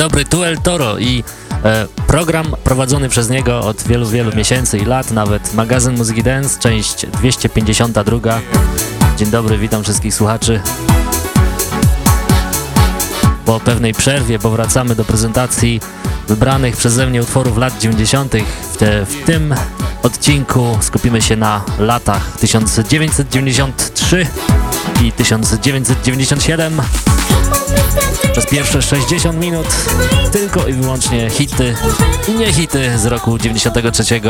Dobry, tu El Toro i e, program prowadzony przez niego od wielu, wielu miesięcy i lat, nawet magazyn Muzyki Dance, część 252. Dzień dobry, witam wszystkich słuchaczy. Po pewnej przerwie powracamy do prezentacji wybranych przeze mnie utworów lat 90. W, te, w tym odcinku skupimy się na latach 1993 i 1997. Przez pierwsze 60 minut tylko i wyłącznie hity i nie hity z roku 93.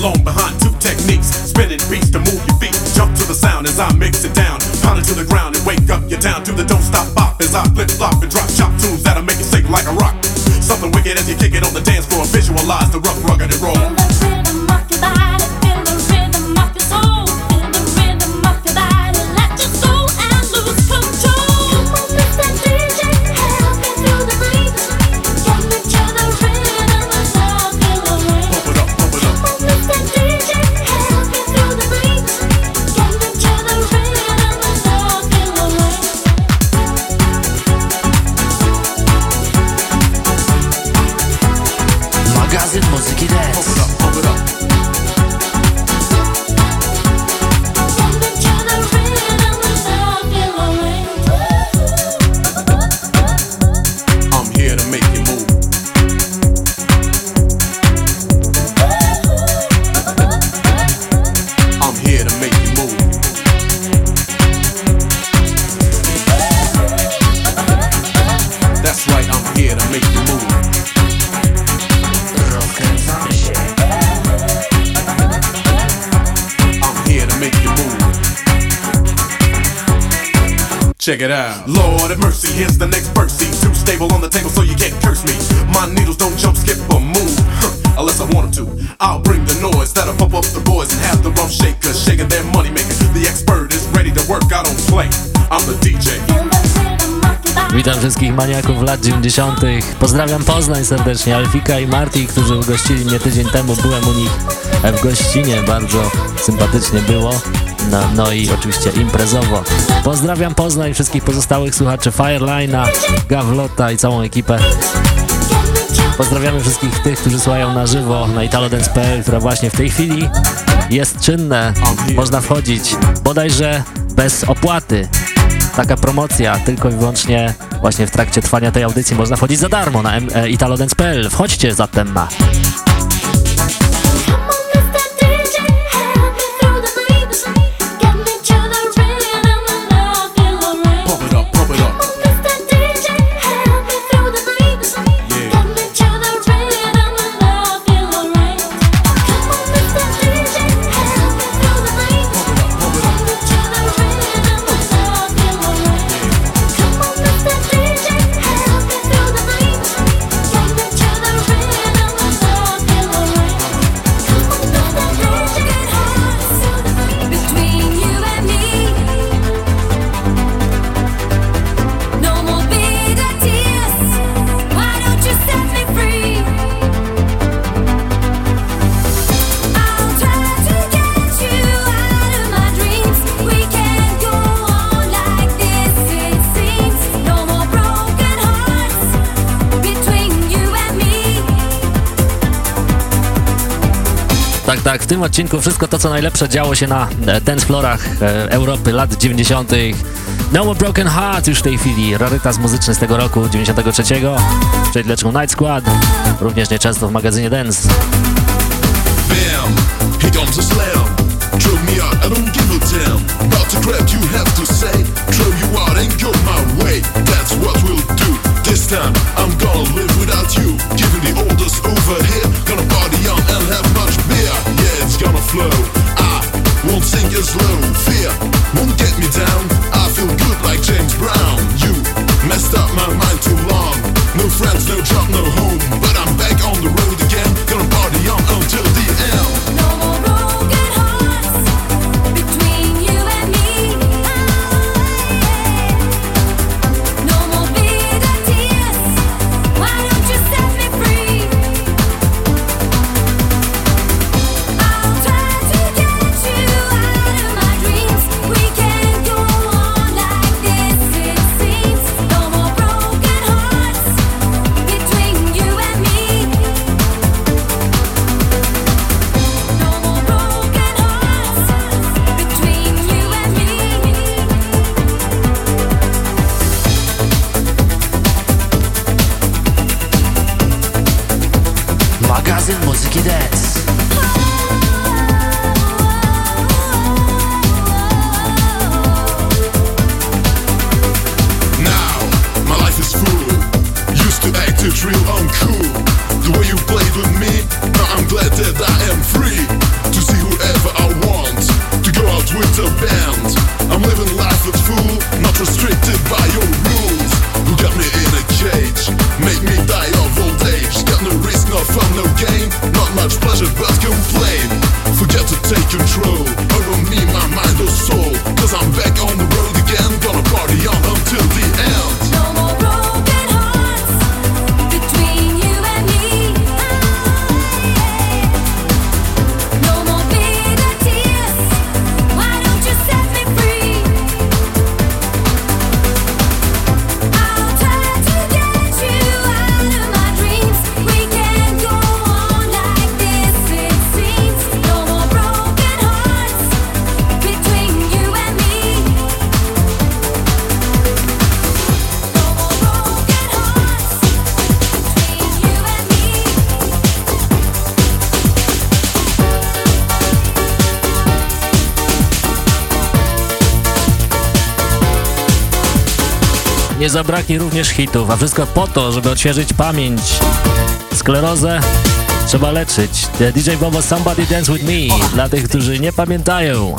alone behind two techniques. Spinning beats to move your feet. Jump to the sound as I mix it down. Pound it to the ground and wake up your town to the don't stop bop as I flip flop and drop chop tunes that'll make you shake like a rock. Something wicked as you kick it on the dance floor. Visualize the rough, rugged and roll. Check it out. Lord of mercy, here's the next verse. Too stable on the table, so you can't curse me. My needles don't jump, skip, or move. Huh, unless I want them to. I'll bring the noise that'll pump up the boys and have the rum shakers shaking their money. The expert is ready to work, I don't play. I'm the DJ. Witam wszystkich maniaków lat 90. Pozdrawiam Poznań serdecznie, Alfika i Marti, którzy ugościli mnie tydzień temu. Byłem u nich w gościnie, bardzo sympatycznie było. No, no i oczywiście imprezowo. Pozdrawiam Poznań, wszystkich pozostałych słuchaczy Fireline'a, Gawlota i całą ekipę. Pozdrawiamy wszystkich tych, którzy słuchają na żywo na italodance.pl, która właśnie w tej chwili jest czynne. Można wchodzić bodajże bez opłaty. Taka promocja, tylko i wyłącznie właśnie w trakcie trwania tej audycji można wchodzić za darmo na e, italodance.pl. Wchodźcie zatem. Tym odcinku wszystko to, co najlepsze działo się na e, dance floorach e, Europy lat 90. No More Broken Heart już w tej chwili, rarytas muzyczny z tego roku 93. Czyli leczą Night Squad, również nieczęsto w magazynie Dance. Bam, he comes a slam. Throw me out, I don't give a damn. About to grab you, have to say. Throw you out and go my way. That's what we'll do. This time I'm gonna live without you. Giving the orders over here. Gonna party on and have much beer. Yeah, it's gonna flow. I won't sink as low. Fear won't get me down. I feel good like James Brown. You messed up my mind too long. No friends, no job, no home. But I'm back on the road again. Gonna party on until. Zabraknie również hitów, a wszystko po to, żeby odświeżyć pamięć. Sklerozę trzeba leczyć. The DJ Bobo Somebody Dance With Me dla tych, którzy nie pamiętają.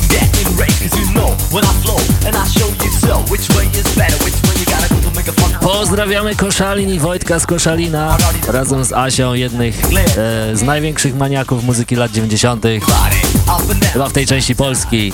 Pozdrawiamy Koszalin i Wojtka z Koszalina razem z Asią, jednych e, z największych maniaków muzyki lat 90. Chyba w tej części Polski.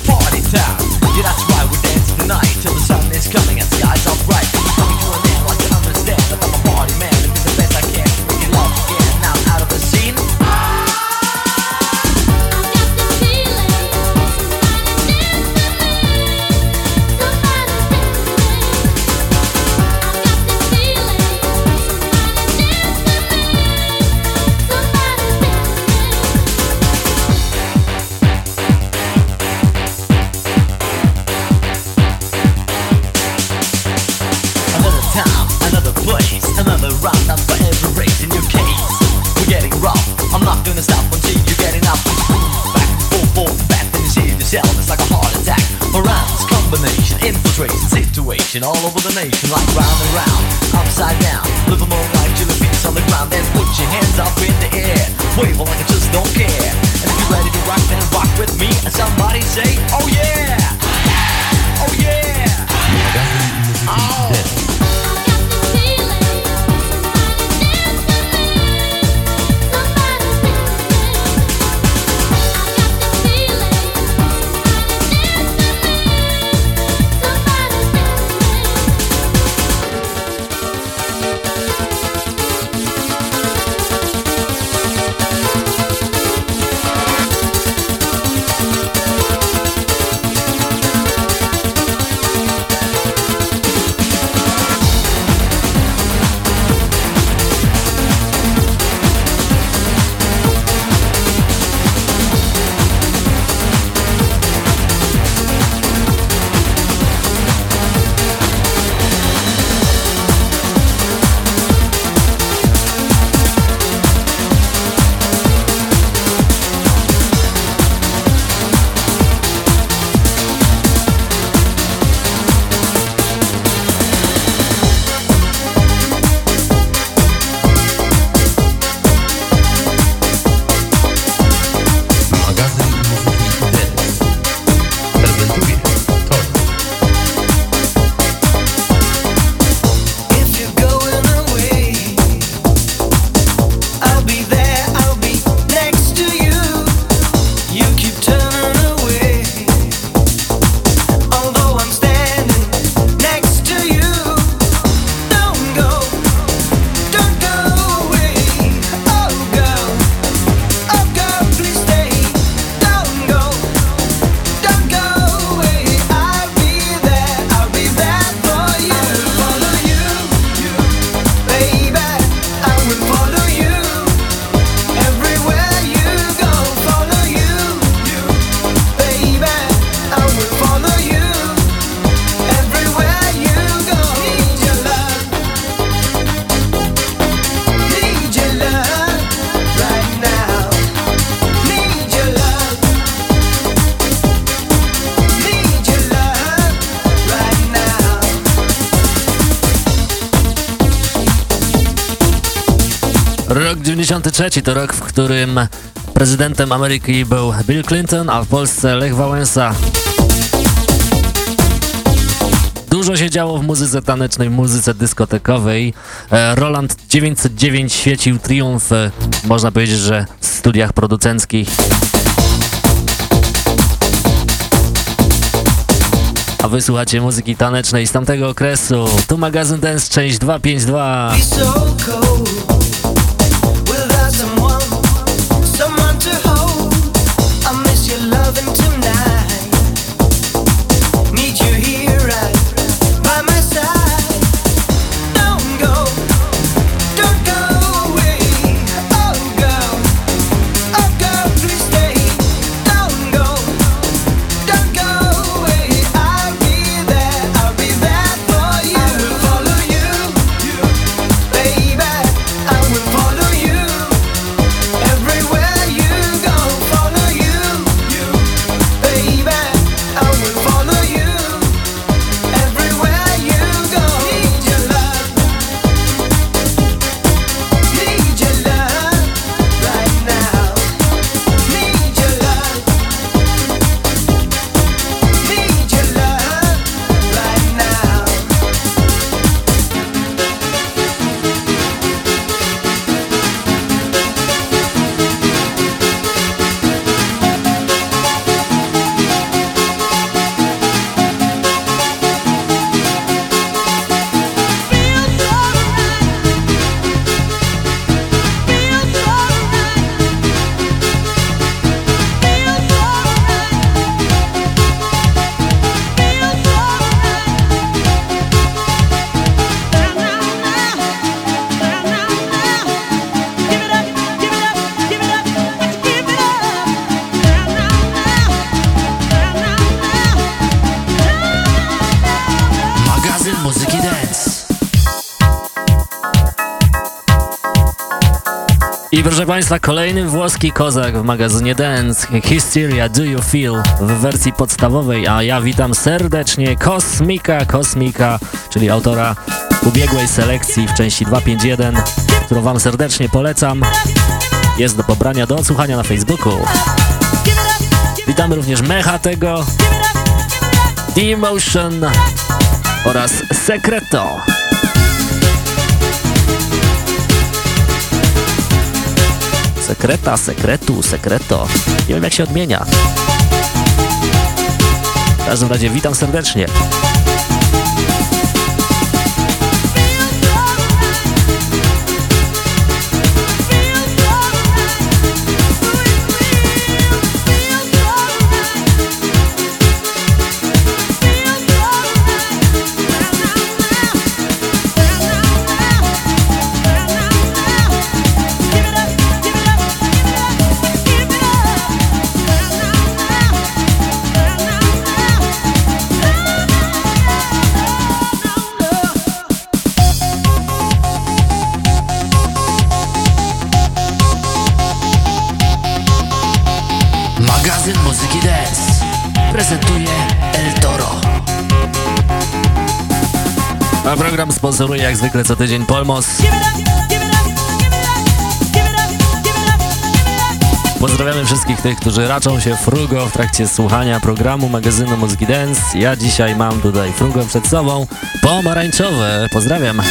All over the nation like round and round, upside down. Live a more life till the feet's on the ground. Then put your hands up in the air, wave like I just don't care. And if you're ready to rock, then rock with me. And somebody say, Oh yeah, oh yeah, oh. 93 prezydentem Ameryki był Bill Clinton, a w Polsce Lech Wałęsa. Dużo się działo w muzyce tanecznej, muzyce dyskotekowej. E, Roland 909 świecił triumf, e, można powiedzieć, że w studiach producenckich. A wysłuchacie muzyki tanecznej z tamtego okresu. Tu magazyn Dance, część 252. Państwa, kolejny włoski kozak w magazynie Dance, Hysteria Do You Feel w wersji podstawowej, a ja witam serdecznie Kosmika, Kosmika, czyli autora ubiegłej selekcji w części 251, którą Wam serdecznie polecam. Jest do pobrania, do odsłuchania na Facebooku. Witamy również Mecha tego, D-Motion oraz Secreto. Sekreta, sekretu, sekreto. Nie wiem jak się odmienia. W każdym razie witam serdecznie. Sponsoruje jak zwykle co tydzień Polmos. Pozdrawiamy wszystkich tych, którzy raczą się frugo w trakcie słuchania programu magazynu Muzyki Dance. Ja dzisiaj mam tutaj frugo przed sobą pomarańczowe. Pozdrawiam.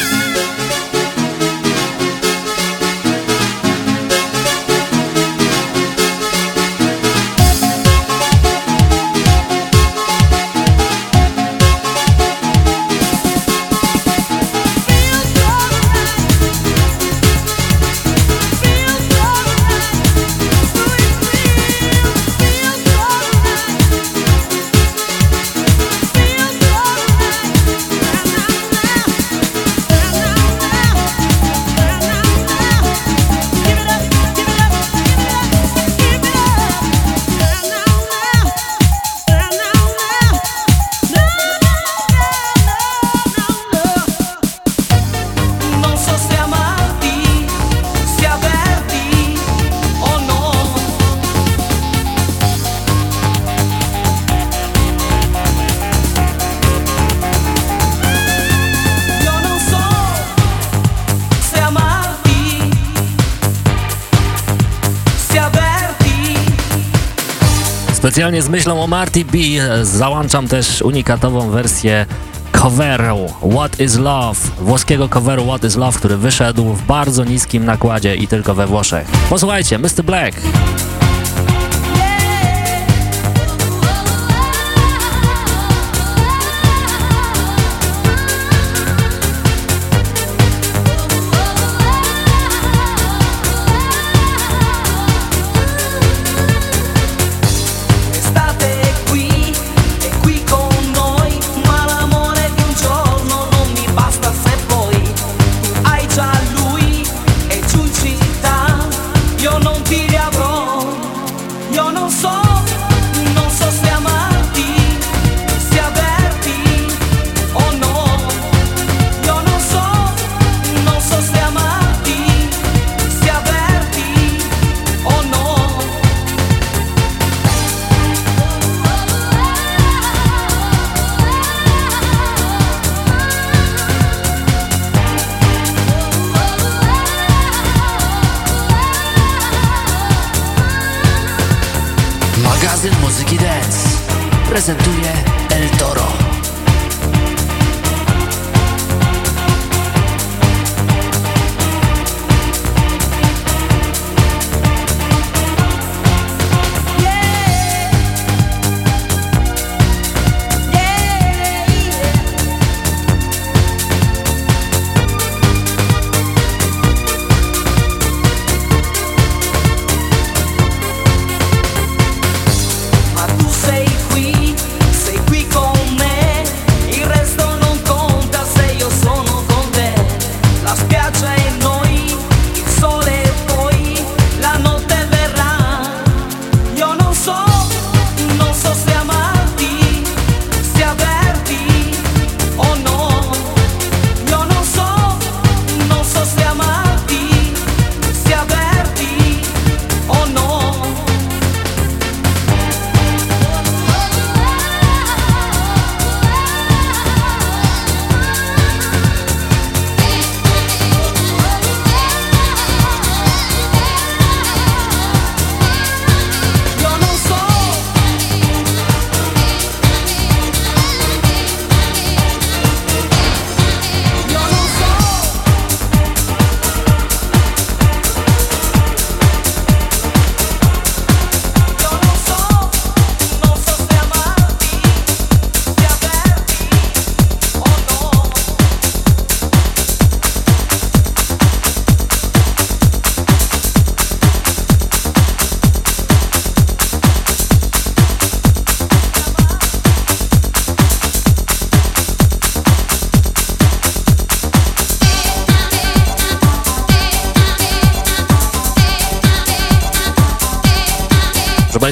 Specjalnie z myślą o Marty B załączam też unikatową wersję coveru What is Love, włoskiego coveru What is Love, który wyszedł w bardzo niskim nakładzie i tylko we Włoszech. Posłuchajcie, Mr. Black.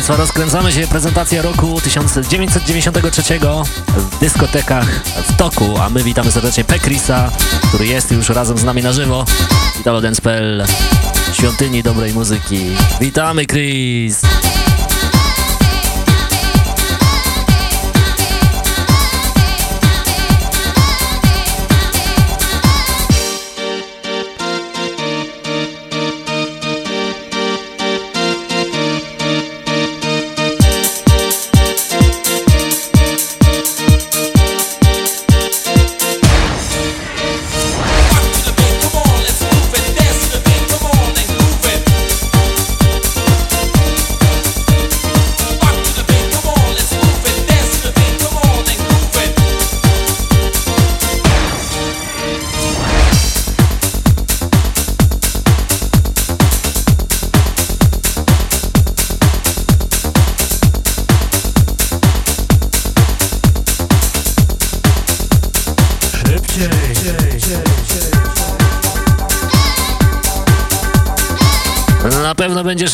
Państwa, rozkręcamy się. Prezentacja roku 1993 w dyskotekach w toku, a my witamy serdecznie Pekrisa, który jest już razem z nami na żywo. Italo Dance.pl, świątyni dobrej muzyki. Witamy, Chris!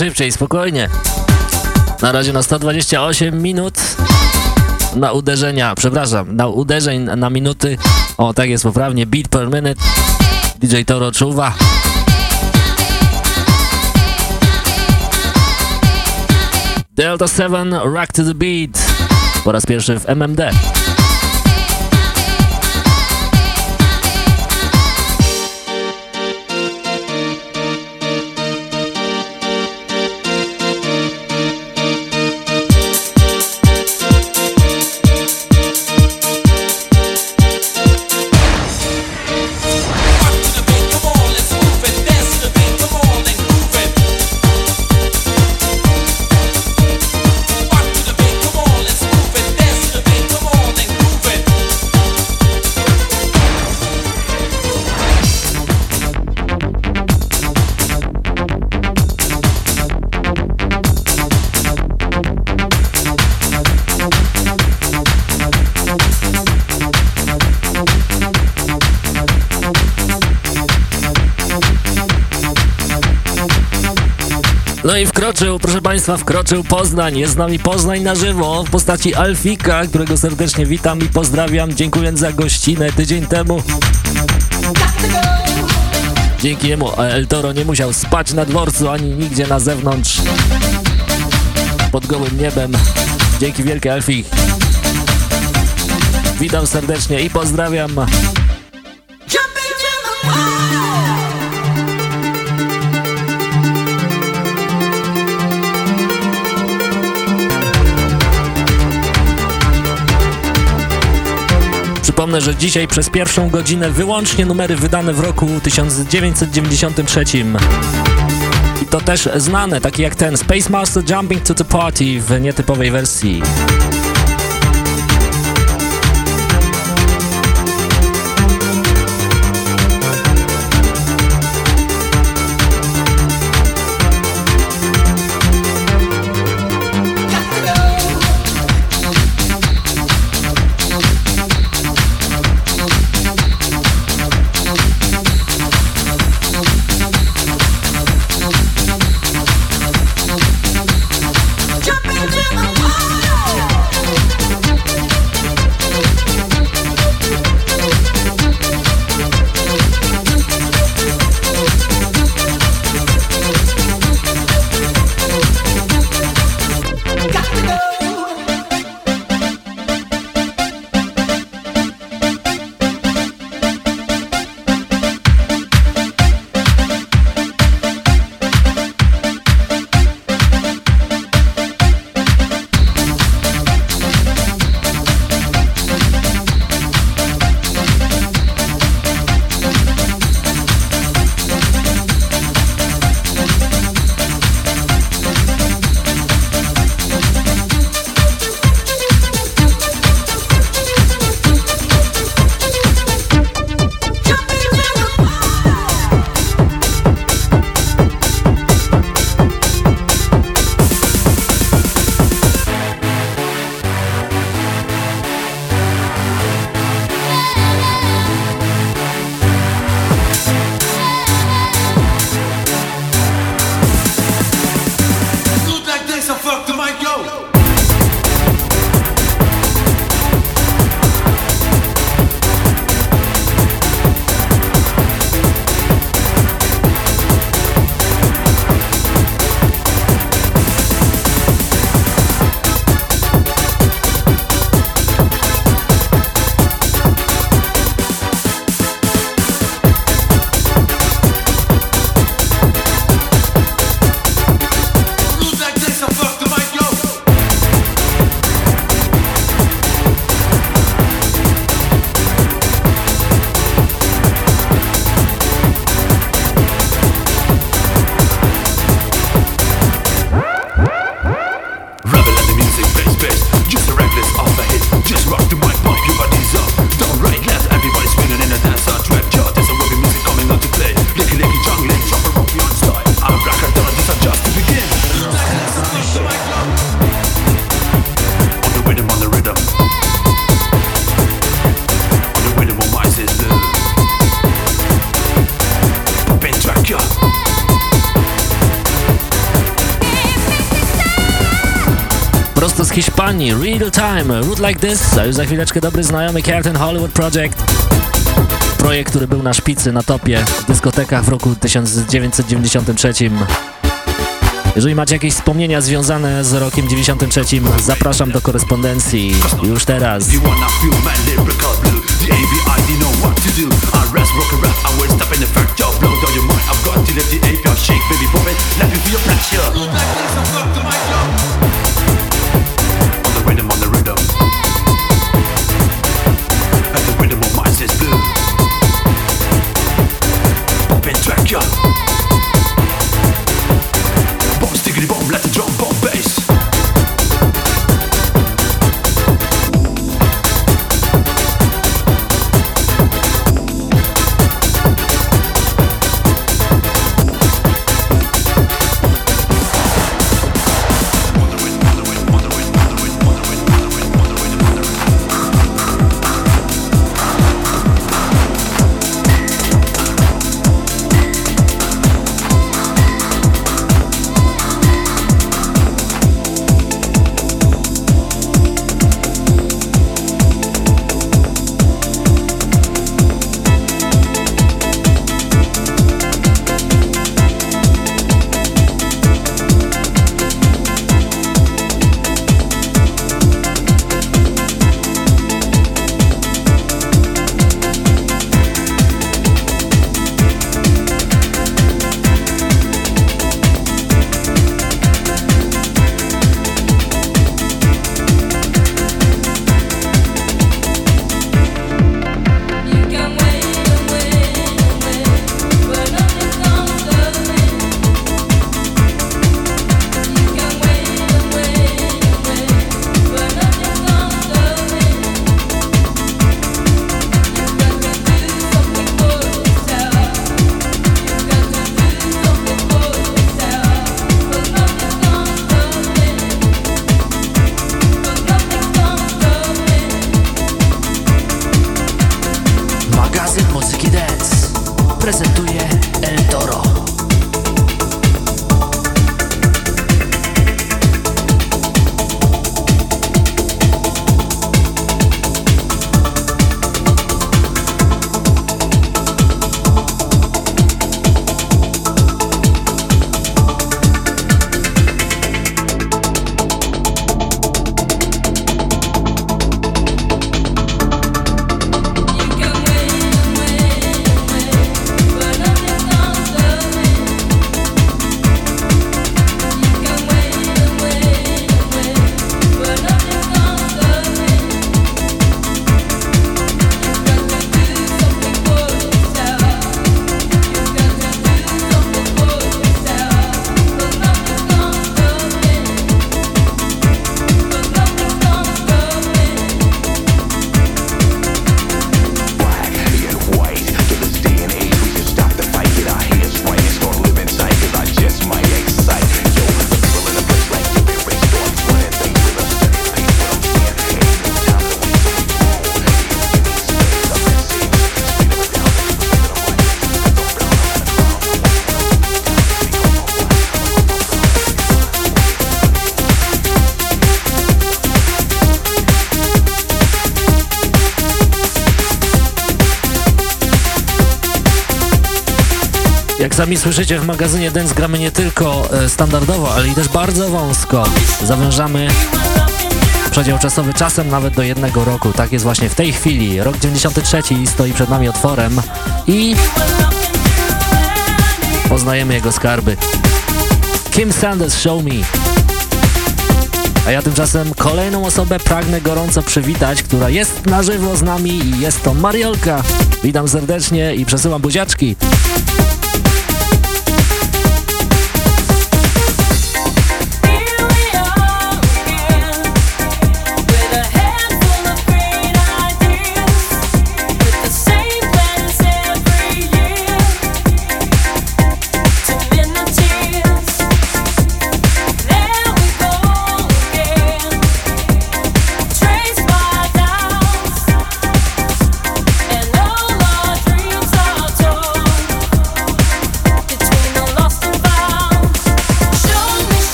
Szybciej, spokojnie. Na razie na 128 minut na uderzenia, przepraszam, na uderzeń na minuty. O, tak jest poprawnie, beat per minute. DJ Toro czuwa. Delta 7, Rock to the Beat. Po raz pierwszy w MMD. Państwa, wkroczył Poznań. Jest z nami Poznań na żywo w postaci Alfika, którego serdecznie witam i pozdrawiam, dziękując za gościnę tydzień temu. Dzięki niemu El Toro nie musiał spać na dworcu ani nigdzie na zewnątrz pod gołym niebem. Dzięki wielkie Alfik. Witam serdecznie i pozdrawiam. Przypomnę, że dzisiaj przez pierwszą godzinę wyłącznie numery wydane w roku 1993. I to też znane, takie jak ten Space Master Jumping to the Party w nietypowej wersji. Johnny, Real Time, Root Like This, a już za chwileczkę dobry znajomy Carlton Hollywood Project. Projekt, który był na szpicy, na topie w dyskotekach w roku 1993. Jeżeli macie jakieś wspomnienia związane z rokiem 93, zapraszam do korespondencji już teraz. Shake baby, pop it, let me feel pressure. Like this, I'm to my job. on the roof. Sami słyszycie, w magazynie Dance gramy nie tylko e, standardowo, ale i też bardzo wąsko. Zawężamy przedział czasowy czasem nawet do jednego roku. Tak jest właśnie w tej chwili. Rok 93 stoi przed nami otworem i poznajemy jego skarby. Kim Sanders, Show Me. A ja tymczasem kolejną osobę pragnę gorąco przywitać, która jest na żywo z nami i jest to Mariolka. Witam serdecznie i przesyłam buziaczki.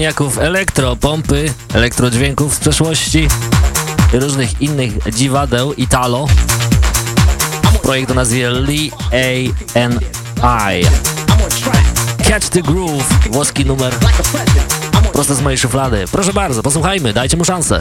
Maniaków elektro, pompy, elektrodźwięków z przeszłości. i różnych innych dziwadeł Italo. Projekt o nazwie Lee A.N.I. Catch the Groove, włoski numer prosto z mojej szuflady. Proszę bardzo, posłuchajmy, dajcie mu szansę.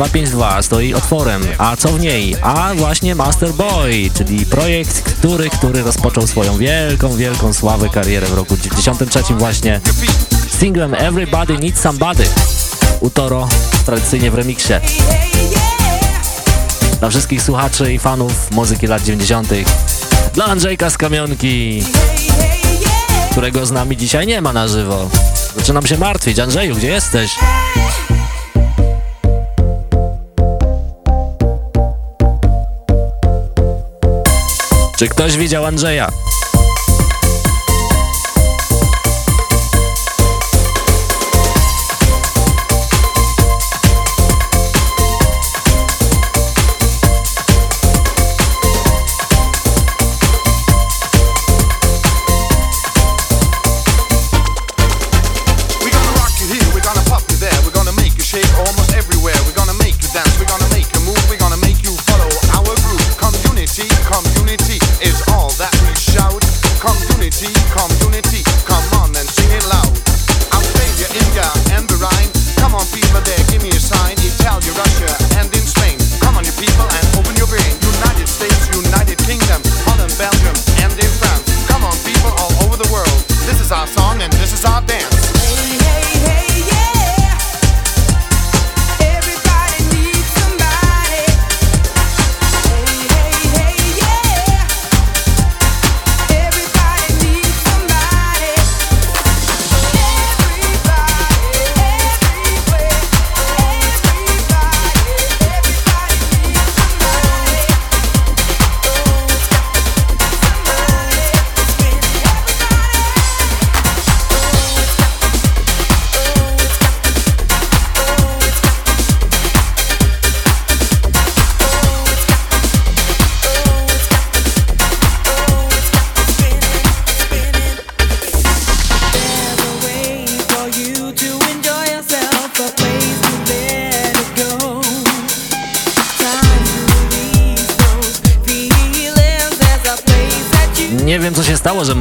252 stoi otworem. A co w niej? A właśnie Master Boy, czyli projekt, który, który rozpoczął swoją wielką, wielką sławę karierę w roku 93 właśnie singlem Everybody Needs Somebody u Toro, tradycyjnie w remiksie. Dla wszystkich słuchaczy i fanów muzyki lat 90. Dla Andrzejka z Kamionki, którego z nami dzisiaj nie ma na żywo. Zaczynam się martwić. Andrzeju, gdzie jesteś? Czy ktoś widział Andrzeja?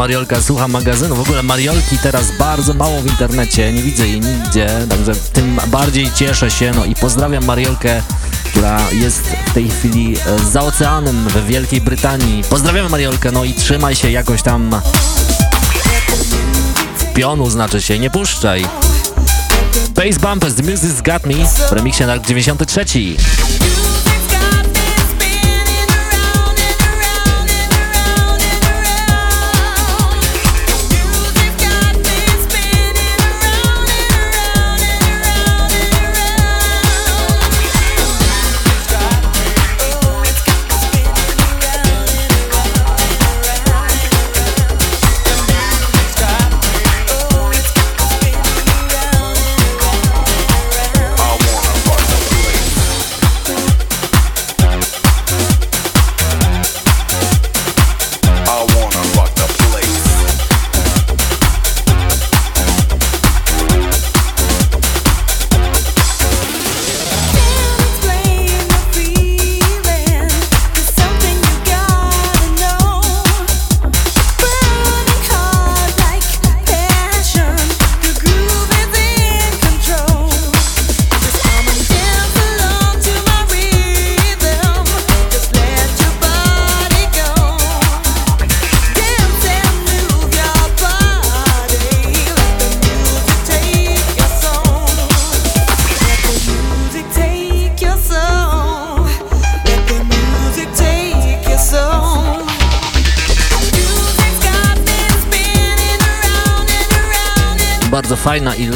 Mariolka słucha magazynu? W ogóle Mariolki teraz bardzo mało w internecie, nie widzę jej nigdzie, także tym bardziej cieszę się, no i pozdrawiam Mariolkę, która jest w tej chwili e, za oceanem w Wielkiej Brytanii. Pozdrawiamy Mariolkę, no i trzymaj się jakoś tam pionu, znaczy się, nie puszczaj. Bass Bumpers, The Music's Got Me w remiksie na 93.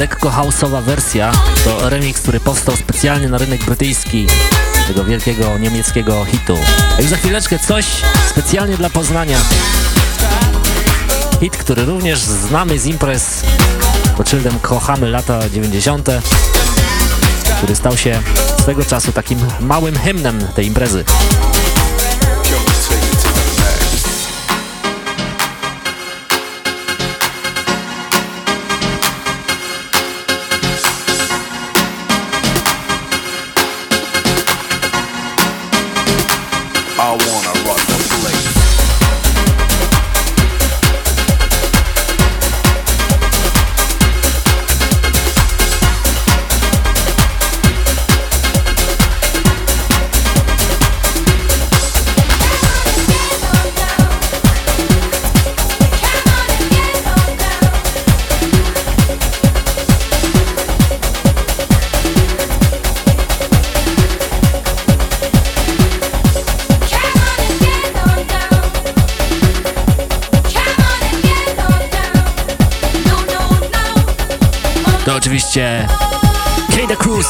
lekko houseowa wersja to remix, który powstał specjalnie na rynek brytyjski tego wielkiego niemieckiego hitu. A już za chwileczkę coś specjalnie dla Poznania. Hit, który również znamy z imprez pod szyldem Kochamy lata 90., który stał się swego czasu takim małym hymnem tej imprezy.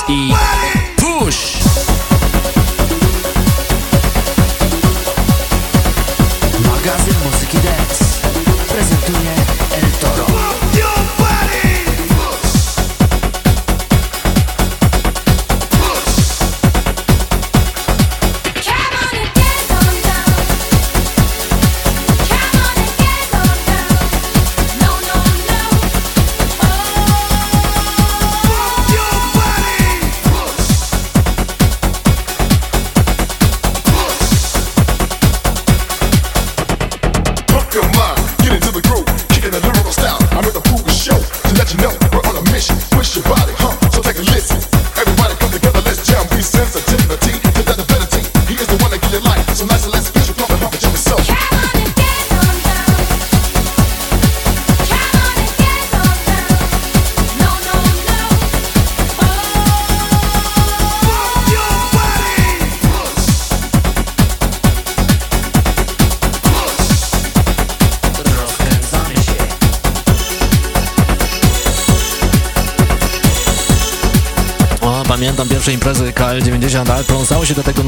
Eat.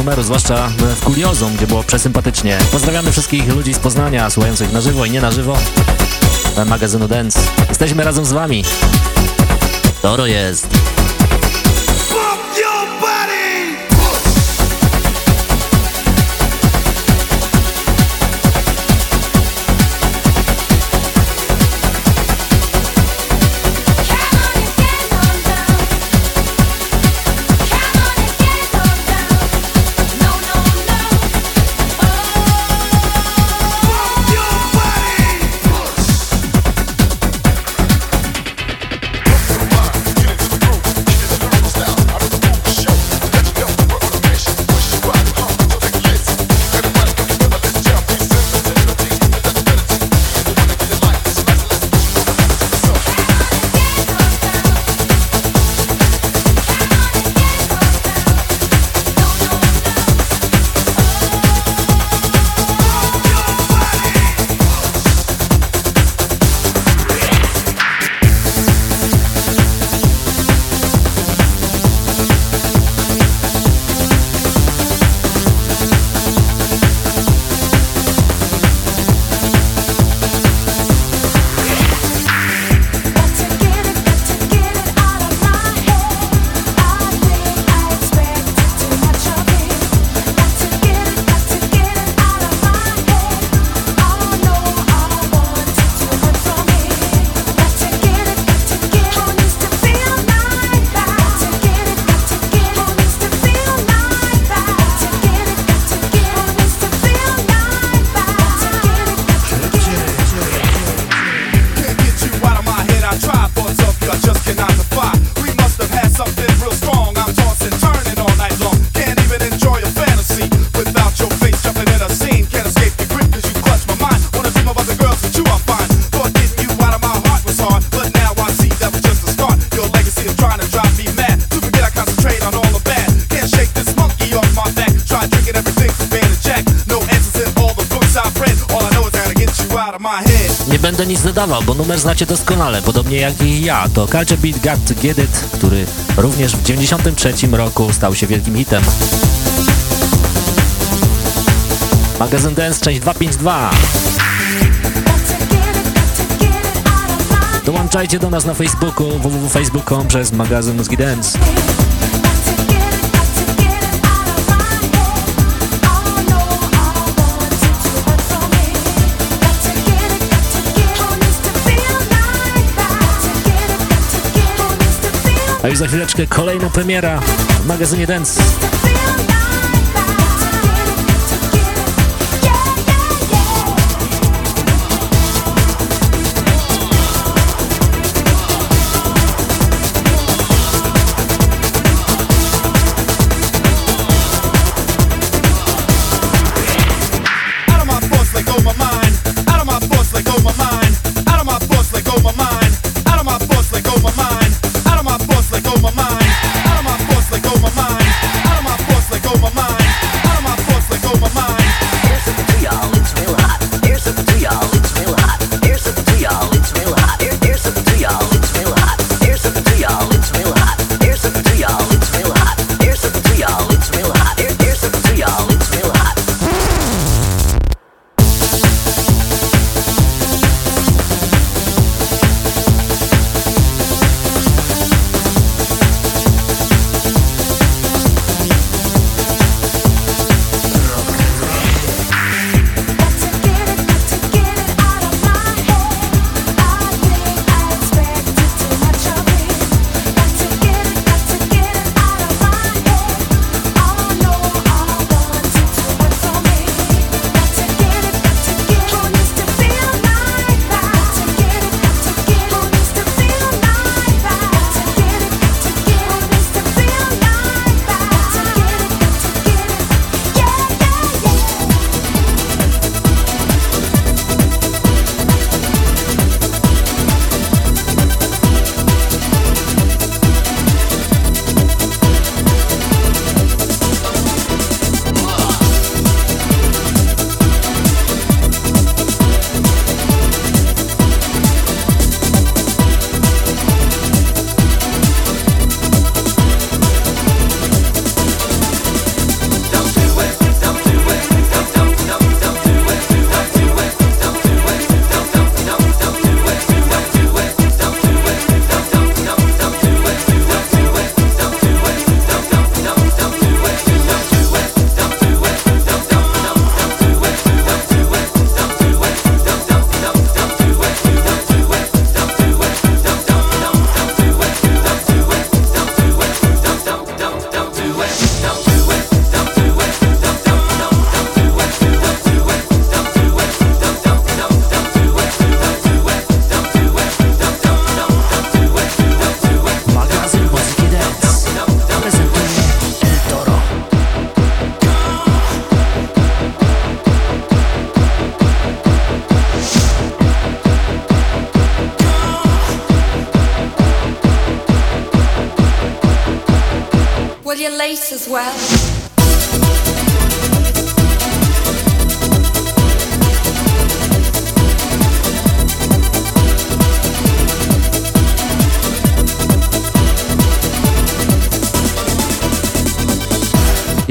Numeru, zwłaszcza w Kuriozum, gdzie było przesympatycznie. Pozdrawiamy wszystkich ludzi z Poznania, słuchających na żywo i nie na żywo magazynu Dance. Jesteśmy razem z wami. Toro jest. Będę nic dodawał, bo numer znacie doskonale, podobnie jak i ja. To Culture Beat Got To Get It, który również w 93 roku stał się wielkim hitem. Magazyn Dance, część 252. Dołączajcie do nas na Facebooku www.facebook.com przez magazyn Mózgi Dance. A już za chwileczkę kolejna premiera w magazynie Dance.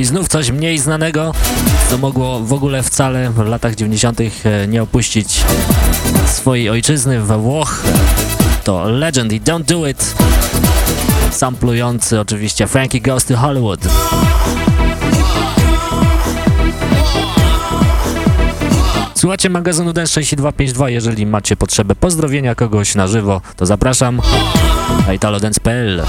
Znów coś mniej znanego, co mogło w ogóle wcale w latach 90. E, nie opuścić swojej ojczyzny we Włoch. To Legend i Don't Do It, samplujący oczywiście Frankie Goes to Hollywood. Słuchajcie magazynu Den 6252, jeżeli macie potrzebę pozdrowienia kogoś na żywo, to zapraszam na italodance.pl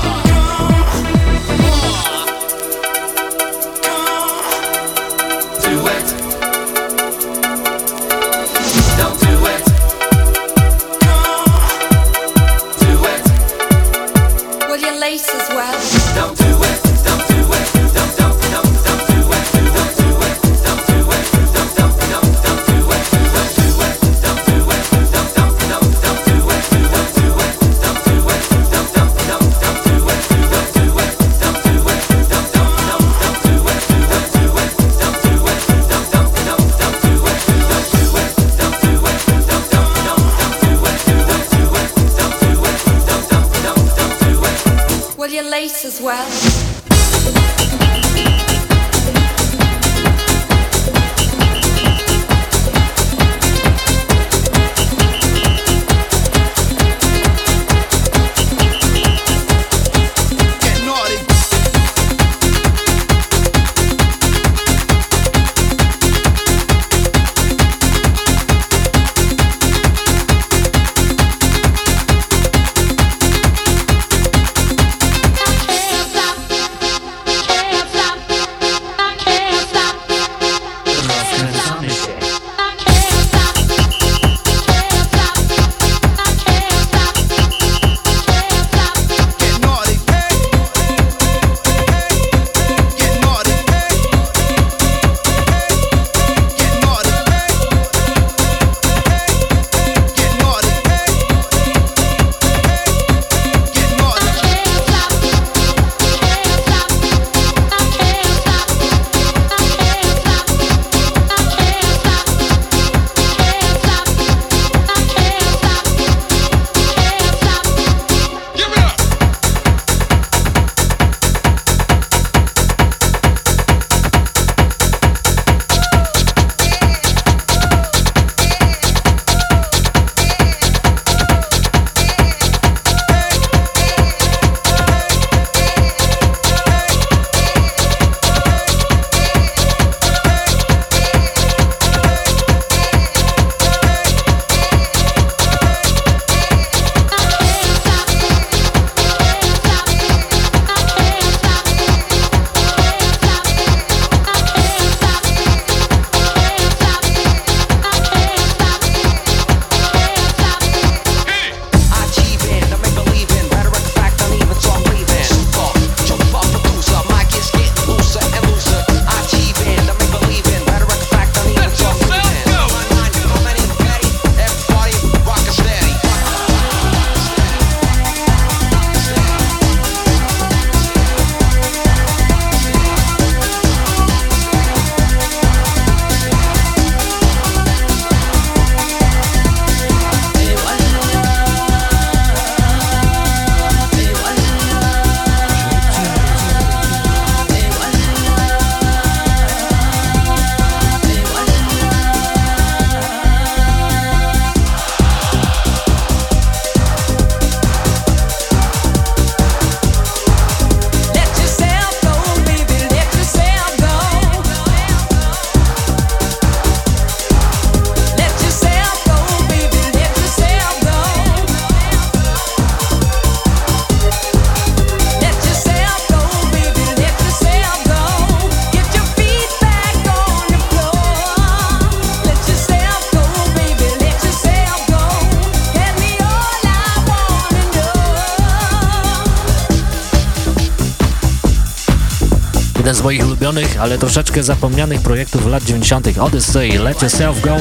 ale troszeczkę zapomnianych projektów lat 90. Odyssey, Let Yourself Go.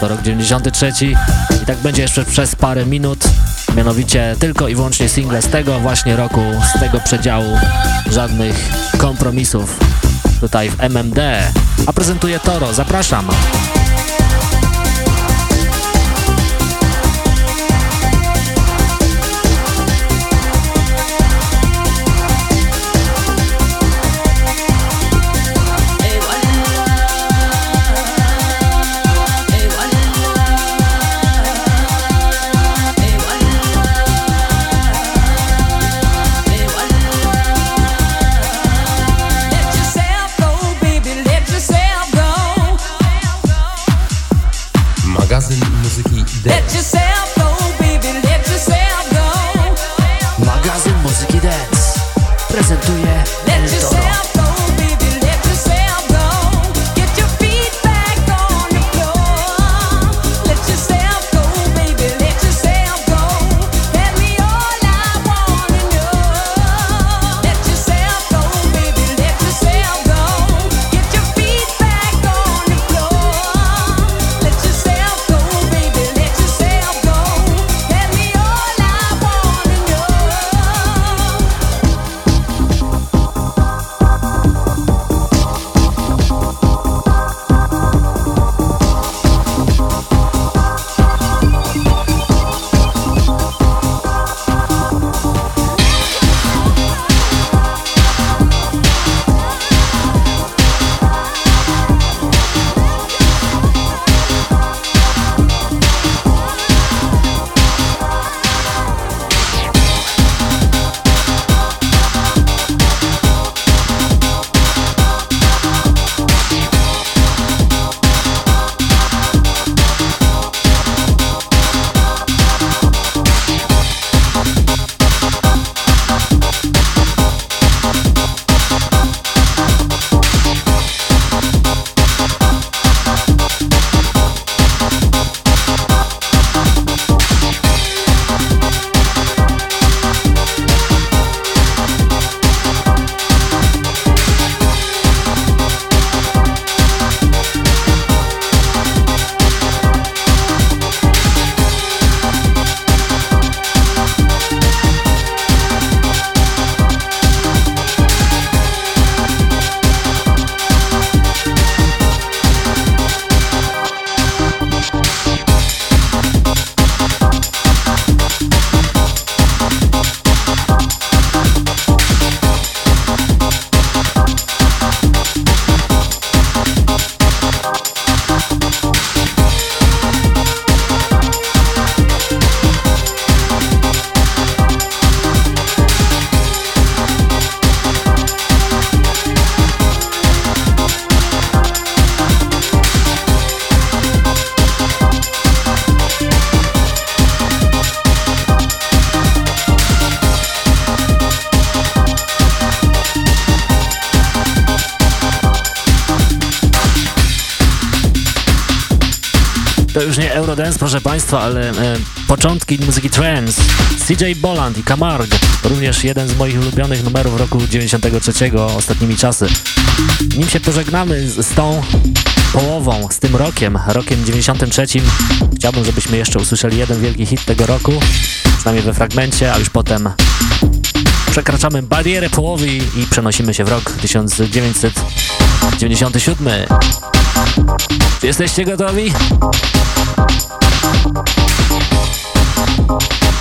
To rok 93 i tak będzie jeszcze przez parę minut, mianowicie tylko i wyłącznie single z tego właśnie roku, z tego przedziału, żadnych kompromisów. Tutaj w MMD, a prezentuje Toro, zapraszam! Proszę Państwa, ale e, początki muzyki trance. CJ Boland i Camargue, również jeden z moich ulubionych numerów roku 93, ostatnimi czasy. Nim się pożegnamy z, z tą połową, z tym rokiem, rokiem 93, chciałbym, żebyśmy jeszcze usłyszeli jeden wielki hit tego roku, przynajmniej we fragmencie, a już potem przekraczamy barierę połowy i przenosimy się w rok 1997. Czy jesteście gotowi? Thank you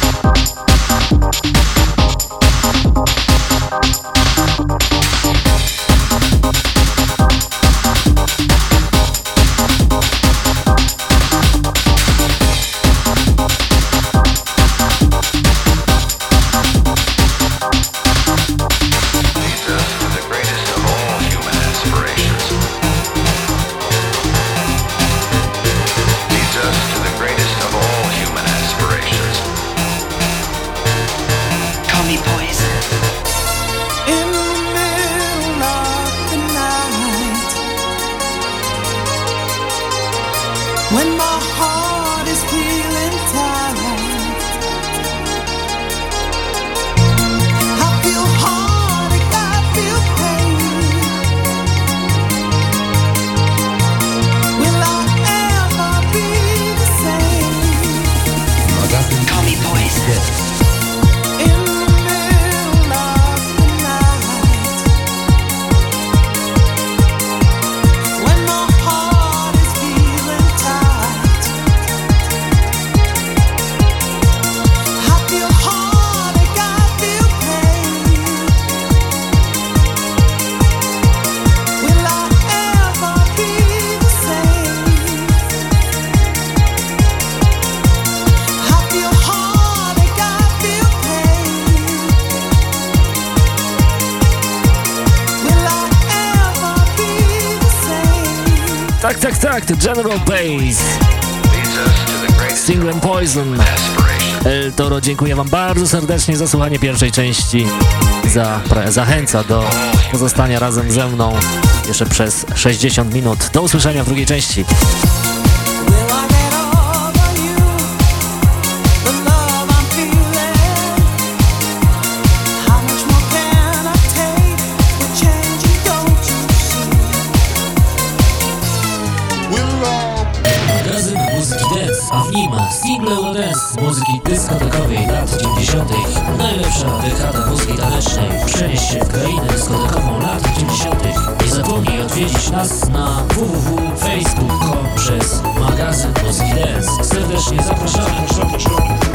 tak, General Bass. Single Poison. El Toro, dziękuję wam bardzo serdecznie za słuchanie pierwszej części. Za, zachęca do pozostania razem ze mną jeszcze przez 60 minut. Do usłyszenia w drugiej części. 90. Najlepsza dekada muzyki tanecznej. Przenieś się w krainę dyskotekową lat 90. Nie zapomnij odwiedzić nas na www.facebook.com przez magazyn Muzyki Dance. Serdecznie zapraszamy.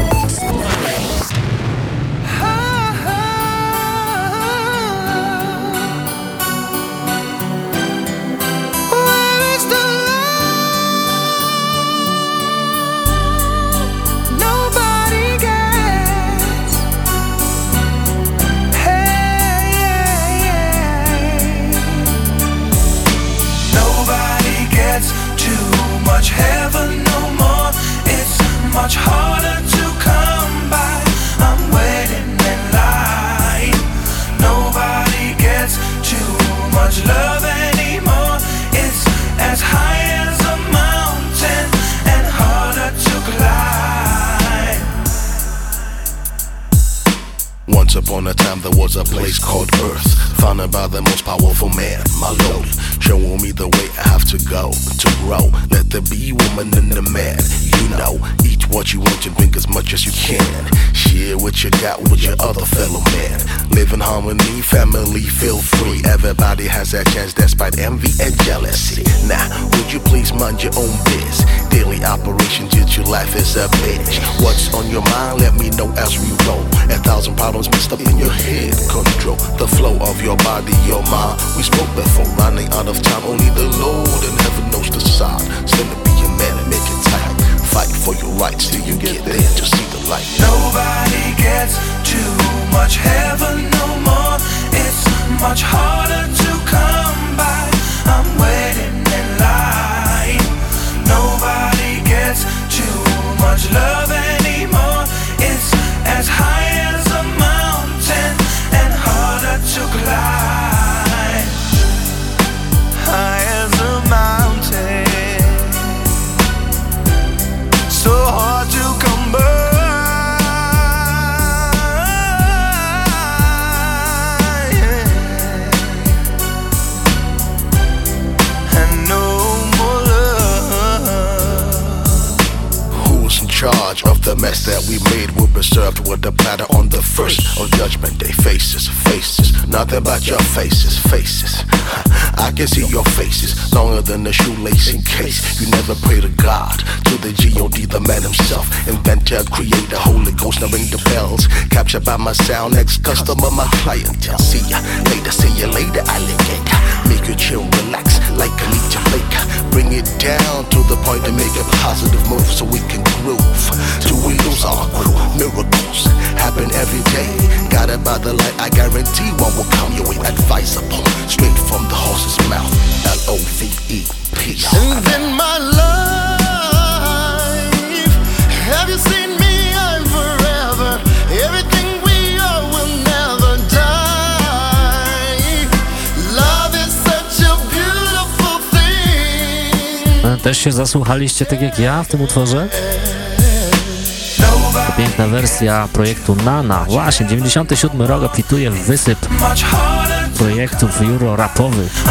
a place called Earth, founded by the most powerful man, my lord. Showing me the way I have to go to grow. Let there be woman and the man, you know. Eat what you want and drink as much as you can. Share what you got with your other fellow man. Live in harmony, family, feel free. Everybody has that chance despite envy and jealousy. Now, would you please mind your own biz? Daily operations get your life as a bitch. What's on your mind? Let me know as we roll. A thousand problems messed up in your head. Control the flow of your body, your mind. We spoke before running out of time. Only the Lord and heaven knows the sign. Stand to be a man and make it tight. Fight for your rights till you get there to see the light. Nobody gets too much heaven no more. It's much harder to come. much love anymore. It's as high as a mountain and harder to climb. that we made will be served with a platter on the first of Judgment Day. Faces, faces, nothing but your faces, faces. I can see your faces longer than a shoelace in case. You never pray to God, to the G.O.D. the man himself, inventor, creator, Holy Ghost. Now ring the bells, captured by my sound, ex customer, my clientele. See ya later, see ya later, alligator. Make you chill, relax like a leech lake. Bring it down to the point to make a positive move so we can groove. Till we lose our crew. Miracles happen every day. Guided by the light, I guarantee one will come your way. Advisable, straight from the horse's mouth. L O V E. Peace. And then my life, have you seen me? I'm forever. Everything we are will never die. Love is such a beautiful thing. Też się zasłuchaliście tak jak ja w tym utworze? Piękna wersja projektu Nana. Właśnie, 97 rok obfituje w wysyp projektów euro-rapowych,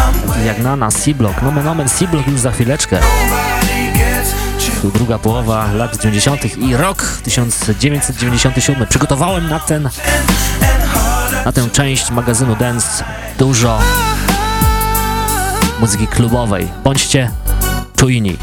jak Nana, C-Block. Nomen omen C-Block już za chwileczkę. Tu druga połowa lat 90. i rok 1997. Przygotowałem na ten, na tę część magazynu Dance dużo muzyki klubowej. Bądźcie czujni.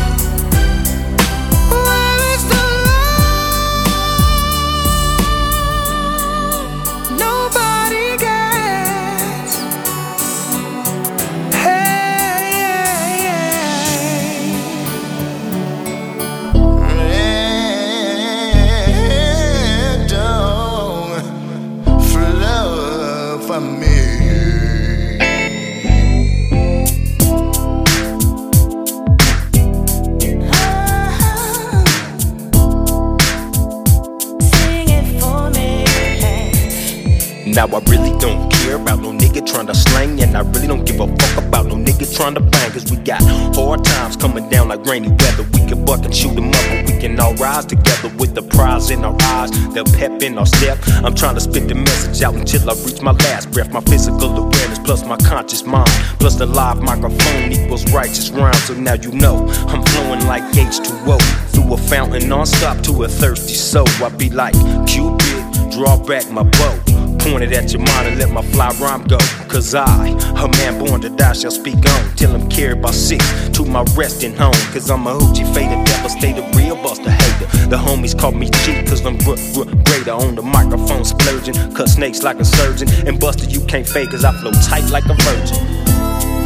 Now I really don't care about no nigga trying to slang, and I really don't give a fuck about no nigga tryna bang. Cause we got hard times coming down like rainy weather. We can buck and shoot 'em up, but we can all rise together with the prize in our eyes, the pep in our step. I'm trying to spit the message out until I reach my last breath. My physical awareness plus my conscious mind, plus the live microphone equals righteous rhyme. So now you know I'm flowing like H2O through a fountain non-stop to a thirsty soul. I be like Cupid, draw back my bow. Point it at your mind and let my fly rhyme go. Cause I, a man born to die, shall speak on. Till I'm carried by six to my resting home. Cause I'm a hoochie faded, devastated, real buster hater. The homies call me cheap cause I'm gr- gr- greater on the microphone splurging. Cut snakes like a surgeon. And Buster, you can't fake cause I flow tight like a virgin.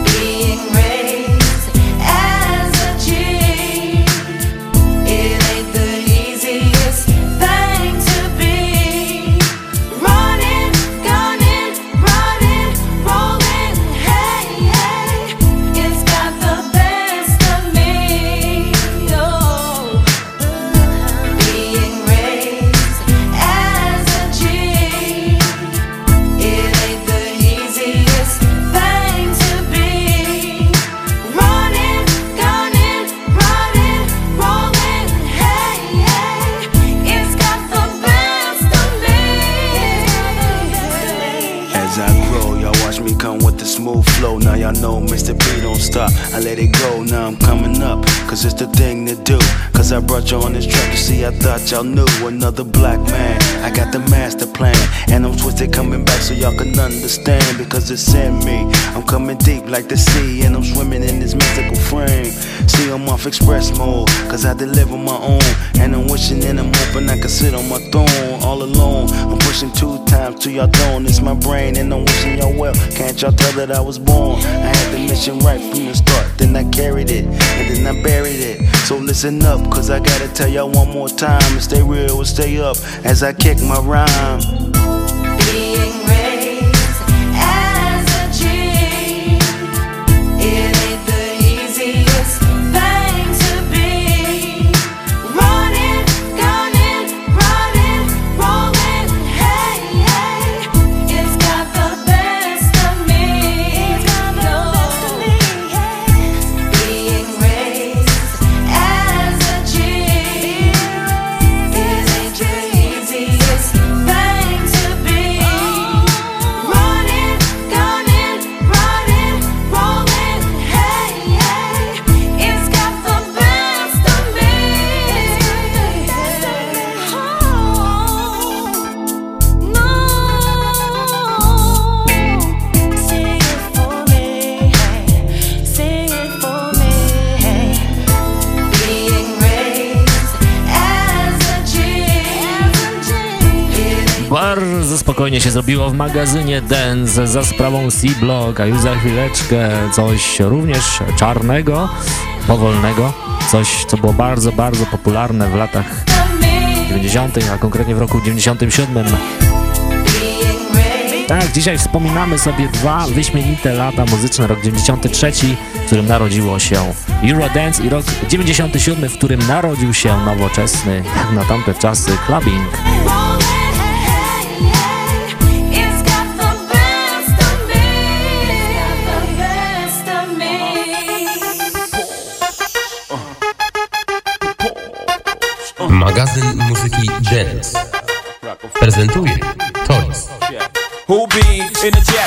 Being raised I let it go, now I'm coming up. Cause it's the thing to do. Cause I brought you on this track, you see, I thought y'all knew. Another black man, I got the master plan. And I'm twisted coming back so y'all can understand. Because it's in me. I'm coming deep like the sea, and I'm swimming in this mystical frame. See, I'm off express mode, cause I deliver my own. And I'm wishing and I'm hoping I can sit on my throne all alone. I'm pushing two times to your throne. It's my brain, and I'm wishing y'all well. Can't y'all tell that I was born? I had the mission right from the start, then I carried it, and then I buried it. So listen up, cause I gotta tell y'all one more time. And stay real and stay up as I kick my rhyme. Bardzo spokojnie się zrobiło w magazynie Dance za sprawą C-Block, a już za chwileczkę coś również czarnego, powolnego, coś co było bardzo, bardzo popularne w latach 90., a konkretnie w roku 97. Tak, dzisiaj wspominamy sobie dwa wyśmienite lata muzyczne, rok 93, w którym narodziło się Eurodance i rok 97, w którym narodził się nowoczesny, jak na tamte czasy, clubbing. Prezentuje Toys. Who be in the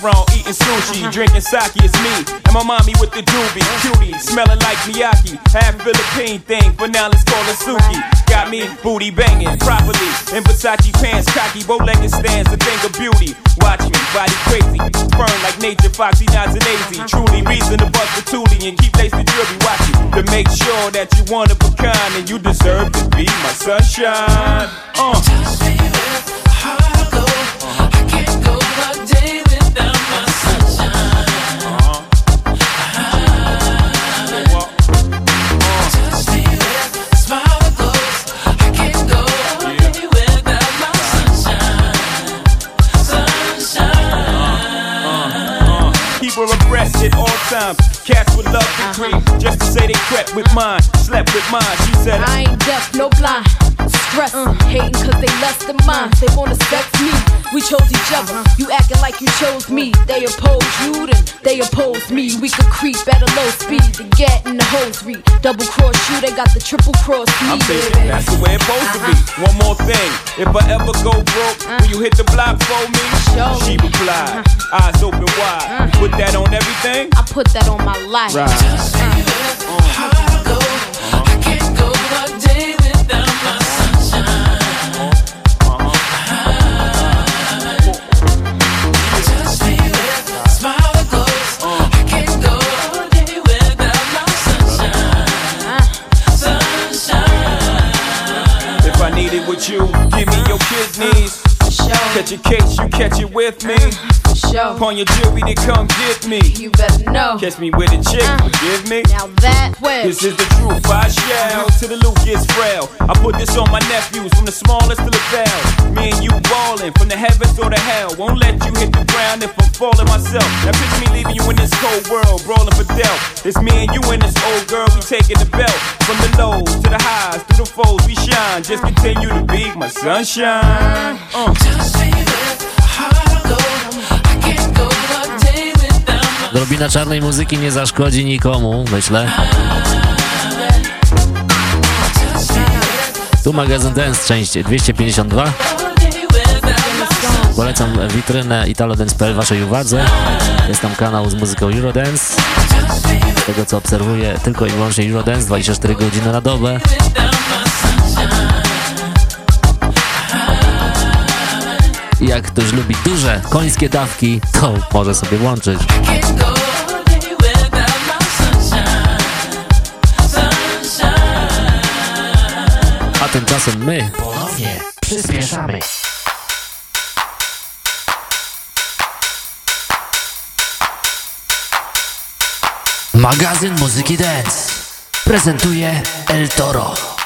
restaurant eating sushi, drinking sake? It's me and my mommy with the doobie, cutie, smelling like Miyaki, half Philippine thing, but now let's call it Suki. Got me booty banging properly in Versace pants, cocky, bow-legged stands, a thing of beauty. Watch me, body crazy, burn like nature, foxy, nods and lazy. Truly reason to bust the toolie and keep lace the jewelry. Watch it to make sure that you one of a kind and you deserve to be my sunshine. Uh. At all times. Cats would love uh-huh. to creep just to say they crept with mine, slept with mine. She said, I ain't deaf, no blind. Stress, hating cause they less than mine. They wanna sex me. We chose each other. You acting like you chose me. They oppose you, then they oppose me. We could creep at a low speed to get in the hosiery. Double cross you, they got the triple cross me. I'm thinking that's the way it's supposed to be. Uh-huh. One more thing, if I ever go broke, uh-huh. will you hit the block for me? She replied, uh-huh. eyes open wide. You put that on everything? I put that on my life. If I need with you, give me your kidneys. Catch a case, you catch it with me. Upon your jewelry, they come get me. You better know. Catch me with a chick, forgive me. Now that way. This is the truth, I shall till the loot gets frail. I put this on my nephews, from the smallest to the bell. Me and you ballin' from the heavens or the hell. Won't let you hit the ground if I'm falling myself. Now picture me leaving you in this cold world, brawling for death. It's me and you and this old girl, we taking the belt. From the lows to the highs, through the foes, we shine. Just continue to be my sunshine. Uh. Odrobina czarnej muzyki nie zaszkodzi nikomu, myślę. Tu magazyn Dance, część 252. Polecam witrynę italodance.pl waszej uwadze. Jest tam kanał z muzyką Eurodance. Z tego co obserwuję, tylko i wyłącznie Eurodance, 24 godziny na dobę. Jak ktoś lubi duże końskie dawki, to może sobie włączyć. A tymczasem my Ponownie przyspieszamy. Magazyn Muzyki Dance prezentuje El Toro.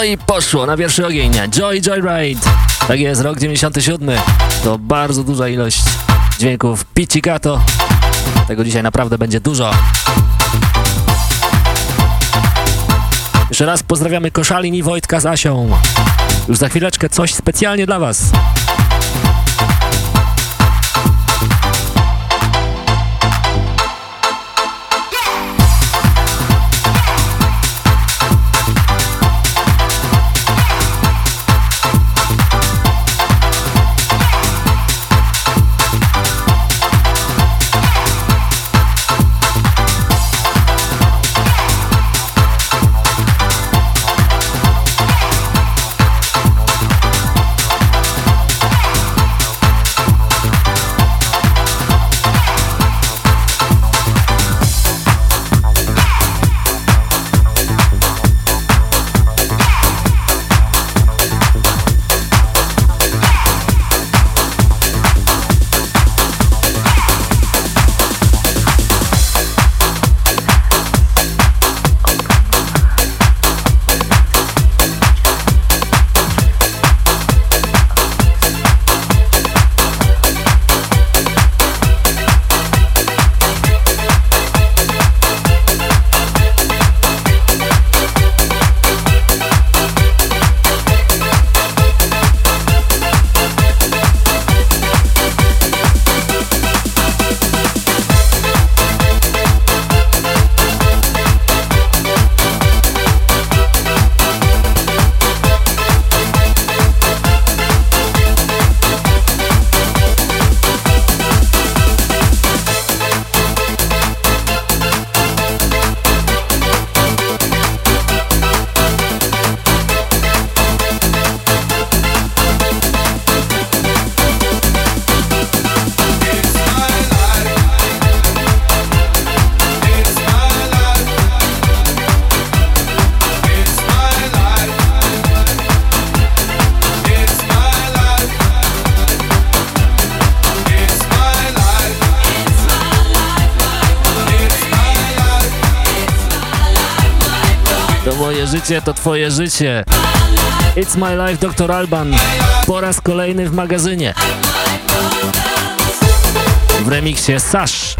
No i poszło na pierwszy ogień. Joy Joyride. Tak jest, rok 97. To bardzo duża ilość dźwięków Pizzicato. Tego dzisiaj naprawdę będzie dużo. Jeszcze raz pozdrawiamy Koszalin i Wojtka z Asią. Już za chwileczkę coś specjalnie dla Was. To moje życie, to twoje życie. It's my life, Dr. Alban. Po raz kolejny w magazynie. W remiksie Sash.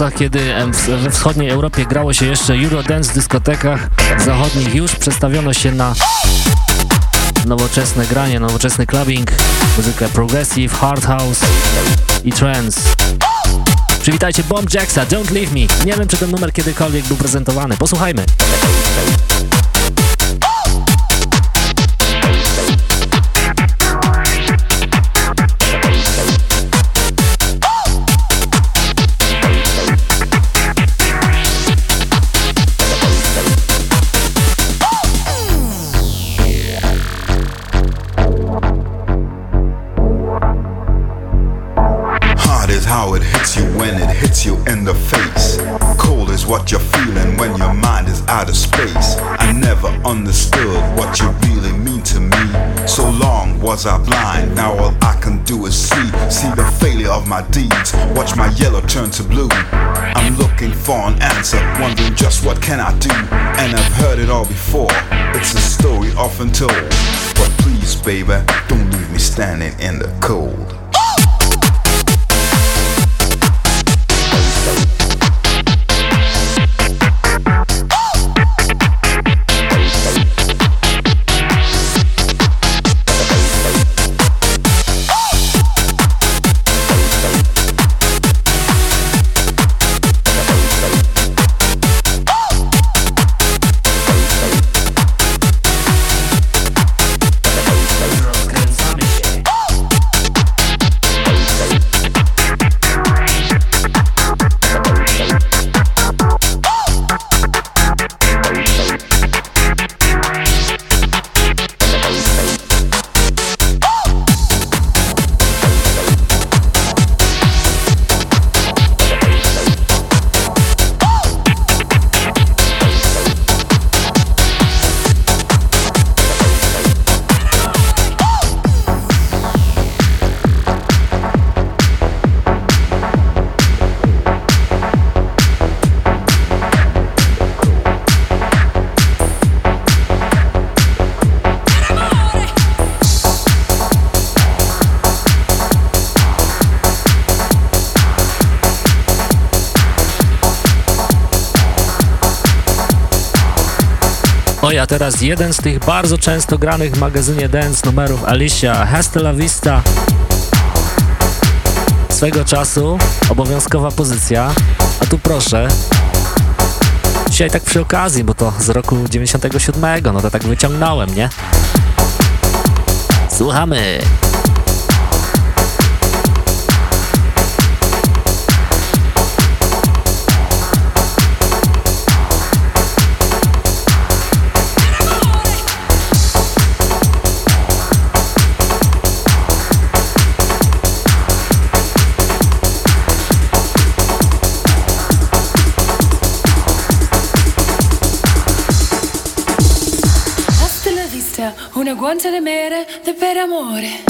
Czasach, kiedy we wschodniej Europie grało się jeszcze Eurodance w dyskotekach zachodnich, już przestawiono się na nowoczesne granie, nowoczesny clubbing, muzykę progressive, hard house i trance. Przywitajcie Bomb Jacksa, Don't Leave Me. Nie wiem, czy ten numer kiedykolwiek był prezentowany. Posłuchajmy. Watch my yellow turn to blue. I'm looking for an answer, wondering just what can I do. And I've heard it all before, it's a story often told. But please, baby, don't leave me standing in the cold. Teraz jeden z tych bardzo często granych w magazynie Dance numerów Alicia Hasta la Vista. Swego czasu obowiązkowa pozycja, a tu proszę. Dzisiaj tak przy okazji, bo to z roku 97, no to tak wyciągnąłem, nie? Słuchamy. quanto se ne mere, de per amore.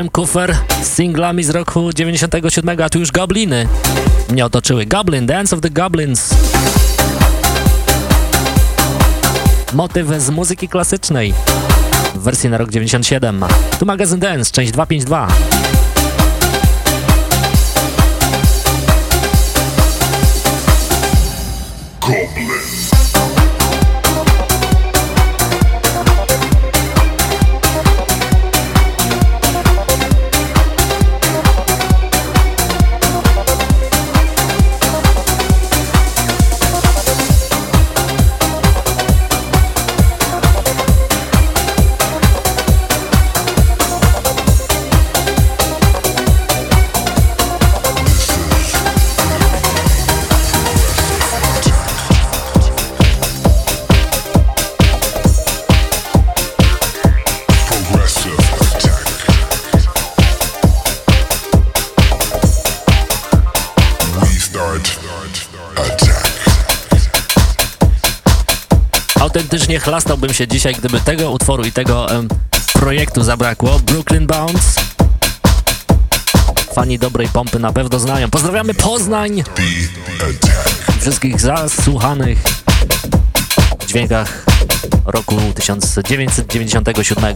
Otwarłem kufer z singlami z roku 97, a tu już gobliny mnie otoczyły. Goblin, Dance of the Goblins. Motyw z muzyki klasycznej w wersji na rok 97. Tu magazyn Dance, część 252. Chlastałbym się dzisiaj, gdyby tego utworu i tego projektu zabrakło. Brooklyn Bounce. Fani dobrej pompy na pewno znają. Pozdrawiamy Poznań! Wszystkich zasłuchanych w dźwiękach roku 1997.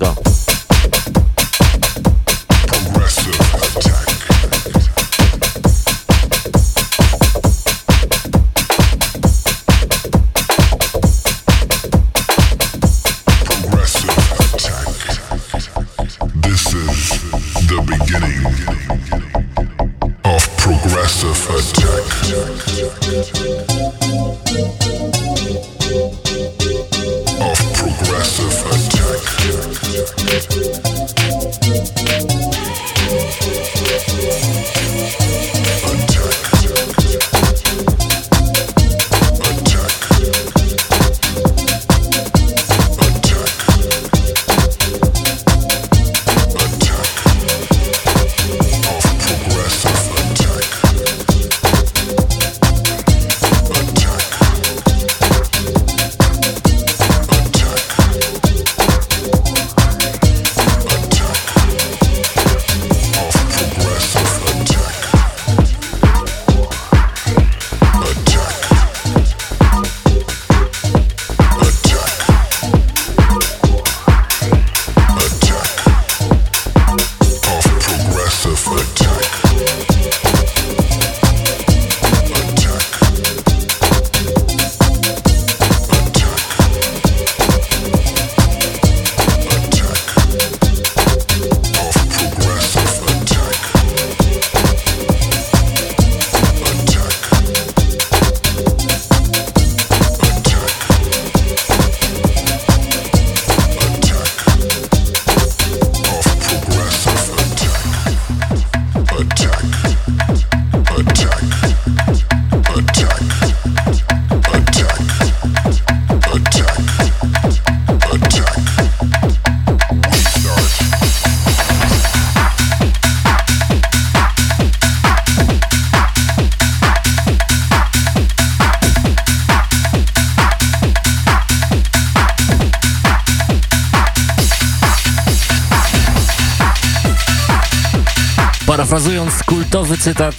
cytat,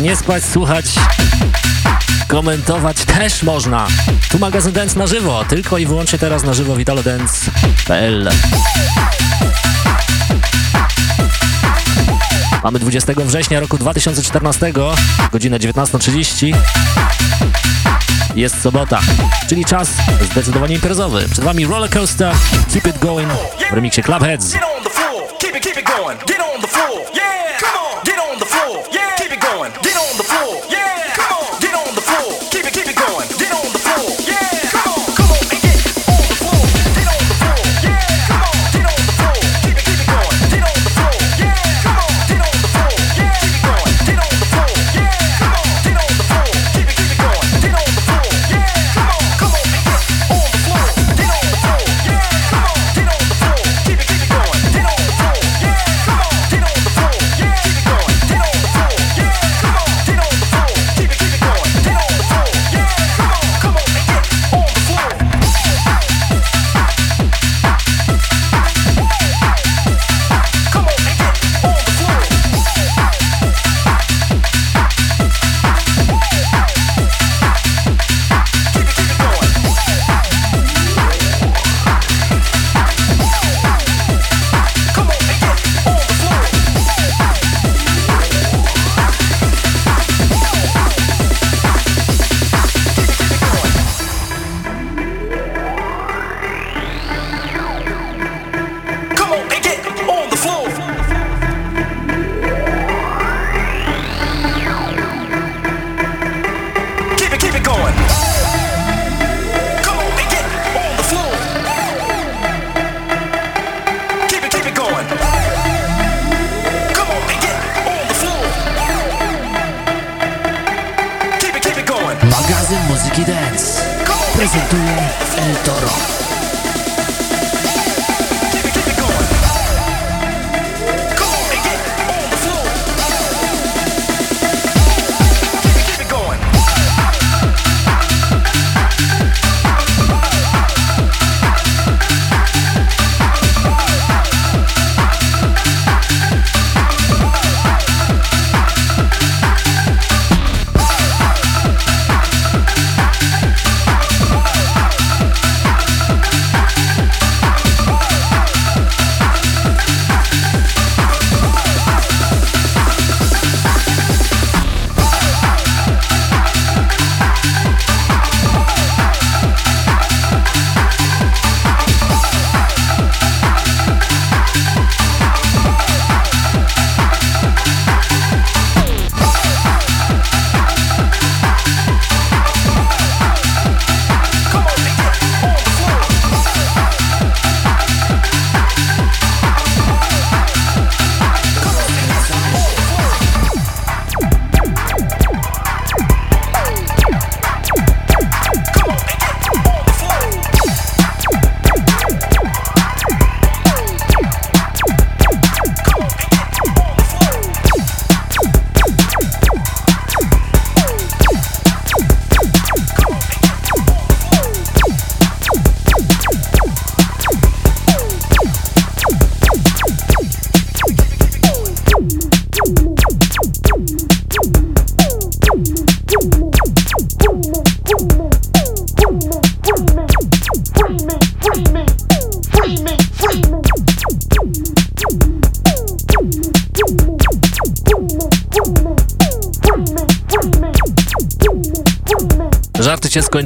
nie spać, słuchać, komentować też można. Tu magazyn Dance na żywo, tylko i wyłącznie teraz na żywo witalodance.pl Mamy 20 września roku 2014, godzinę 19.30. Jest sobota, czyli czas zdecydowanie imprezowy. Przed Wami Roller Coaster, Keep It Going w remiksie Clubheads. Get on the floor,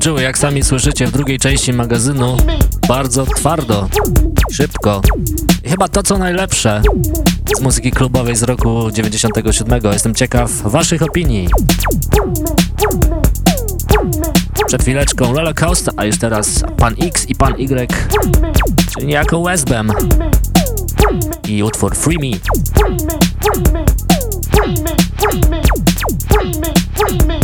skończyły, jak sami słyszycie w drugiej części magazynu. Bardzo twardo, szybko. I chyba to, co najlepsze z muzyki klubowej z roku 97. Jestem ciekaw waszych opinii. Przed chwileczką Lola Costa, a już teraz Pan X i Pan Y, czyli niejako Westbam i utwór Free Me. Free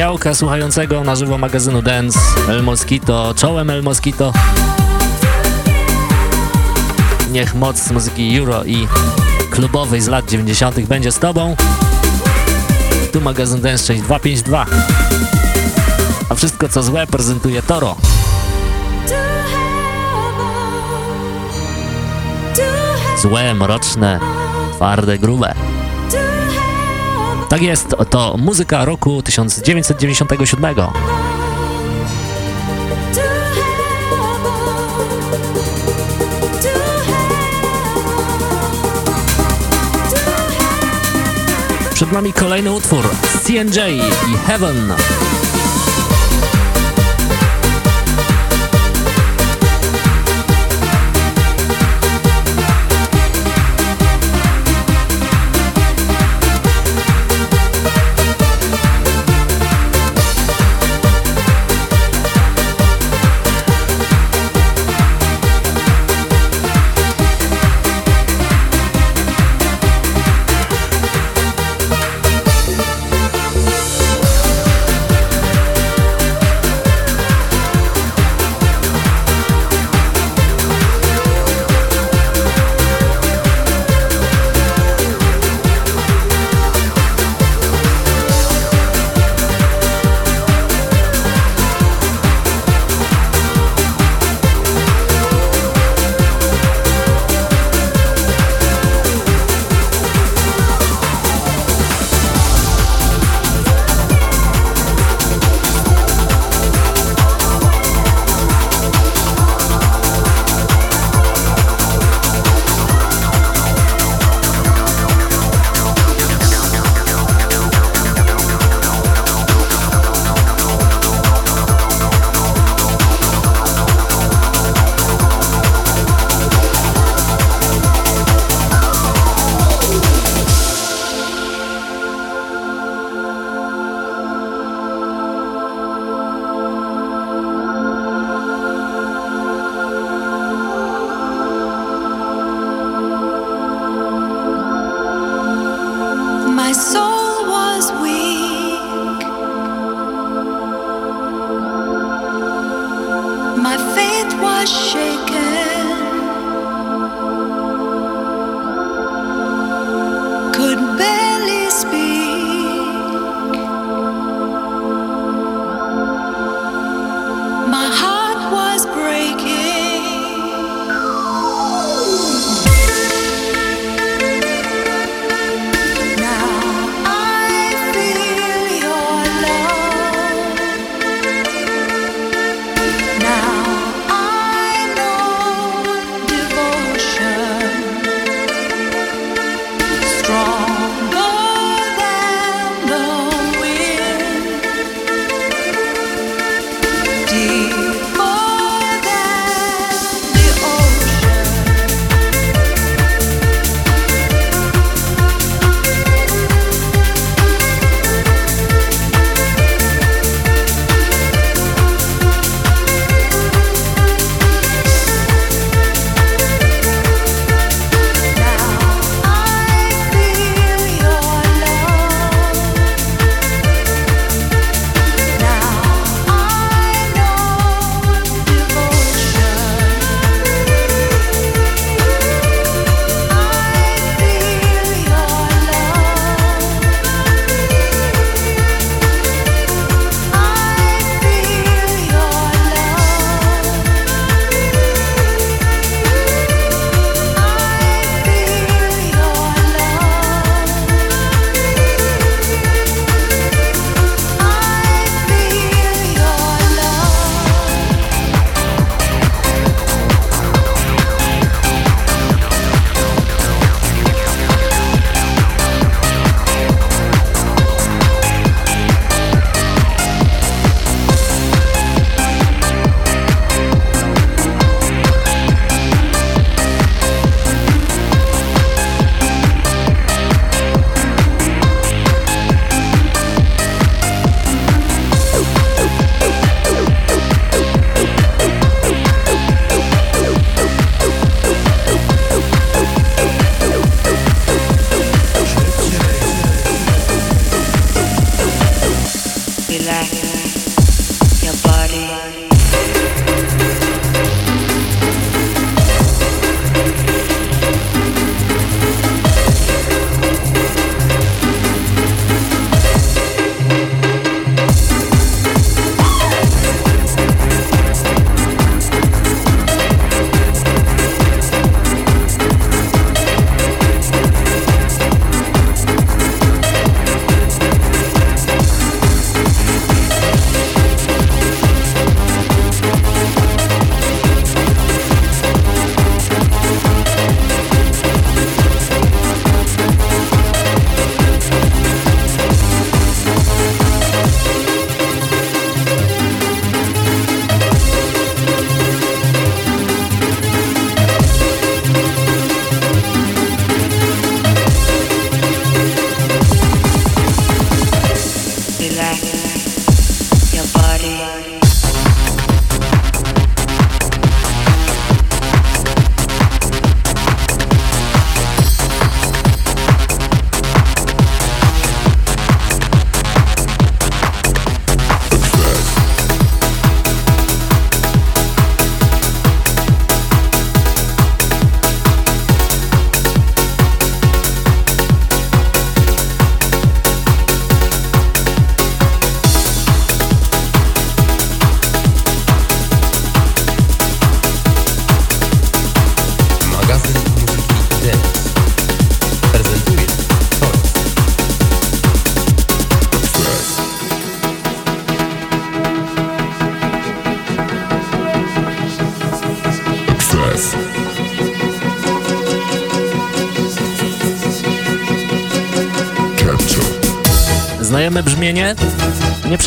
Miałka słuchającego na żywo magazynu Dance El Mosquito, czołem El Mosquito. Niech moc muzyki euro i klubowej z lat 90. będzie z Tobą. Tu magazyn Dance 6252. A wszystko co złe prezentuje Toro. Złe, mroczne, twarde, grube. Tak jest, to muzyka roku 1997. Przed nami kolejny utwór CNJ i Heaven.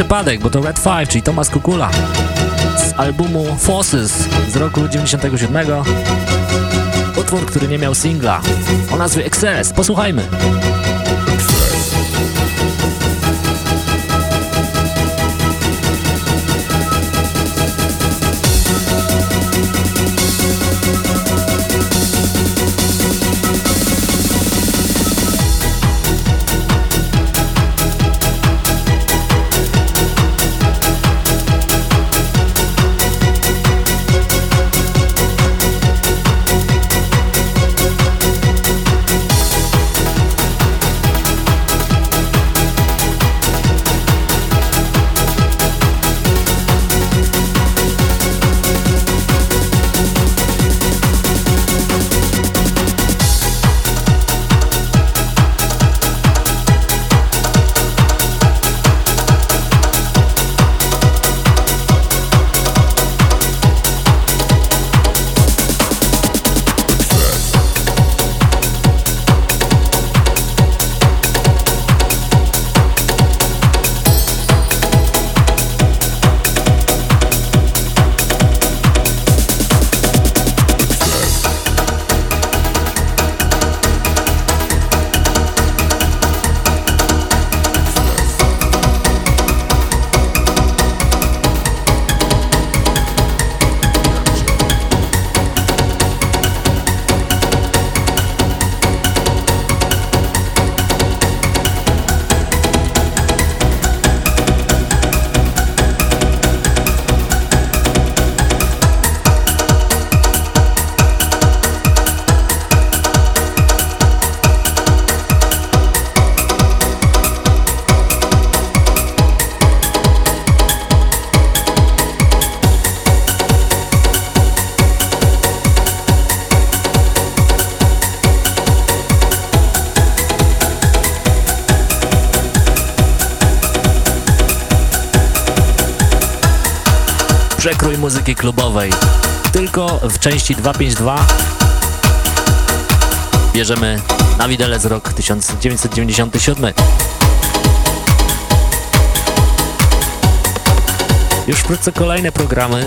Przypadek, bo to Red Five, czyli Tomasz Kukula z albumu Forces z roku 97. Utwór, który nie miał singla o nazwie Excess. Posłuchajmy. Muzyki klubowej. Tylko w części 252 bierzemy na widelec rok 1997. Już wkrótce kolejne programy.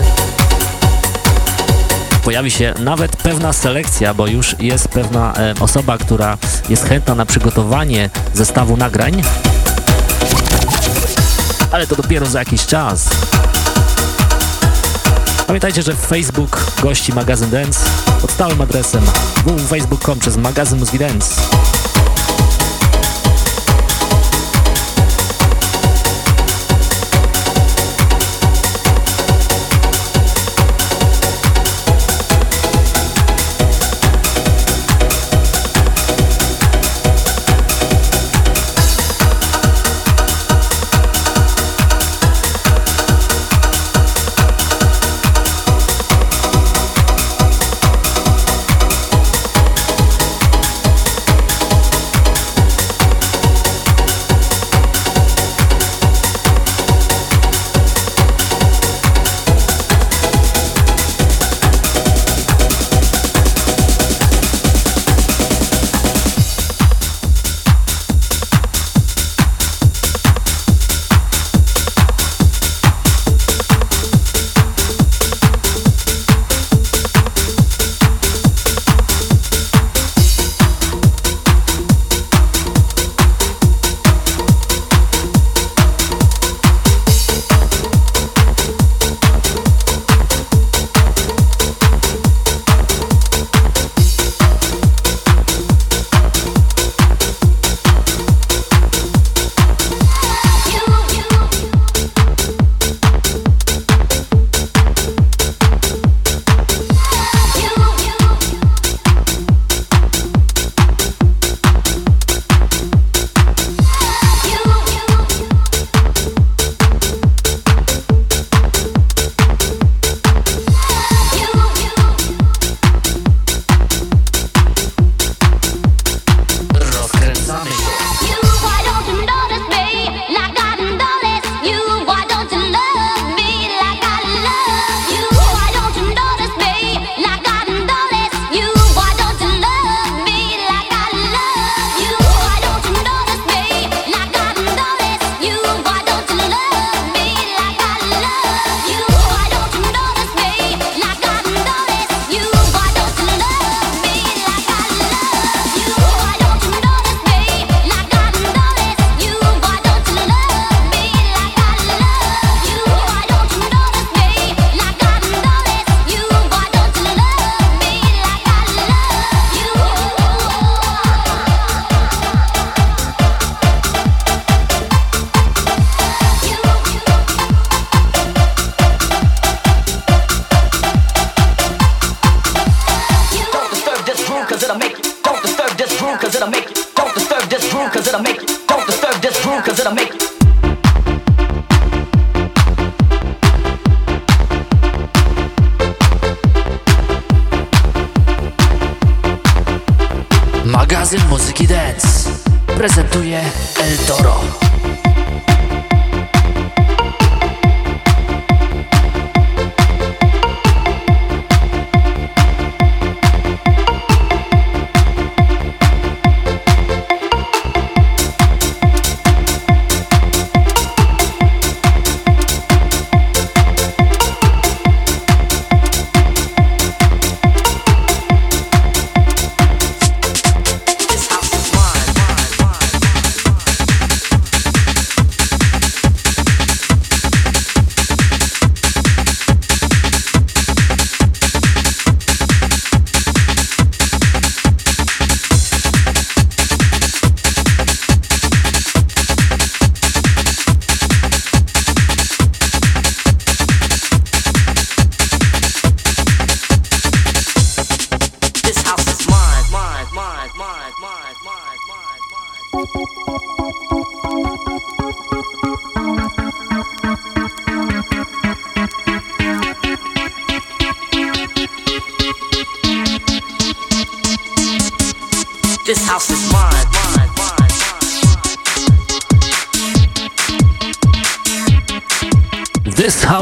Pojawi się nawet pewna selekcja, bo już jest pewna e, osoba, która jest chętna na przygotowanie zestawu nagrań. Ale to dopiero za jakiś czas. Pamiętajcie, że Facebook gości magazyn Dance pod stałym adresem www.facebook.com przez magazyn Mózgi Dance.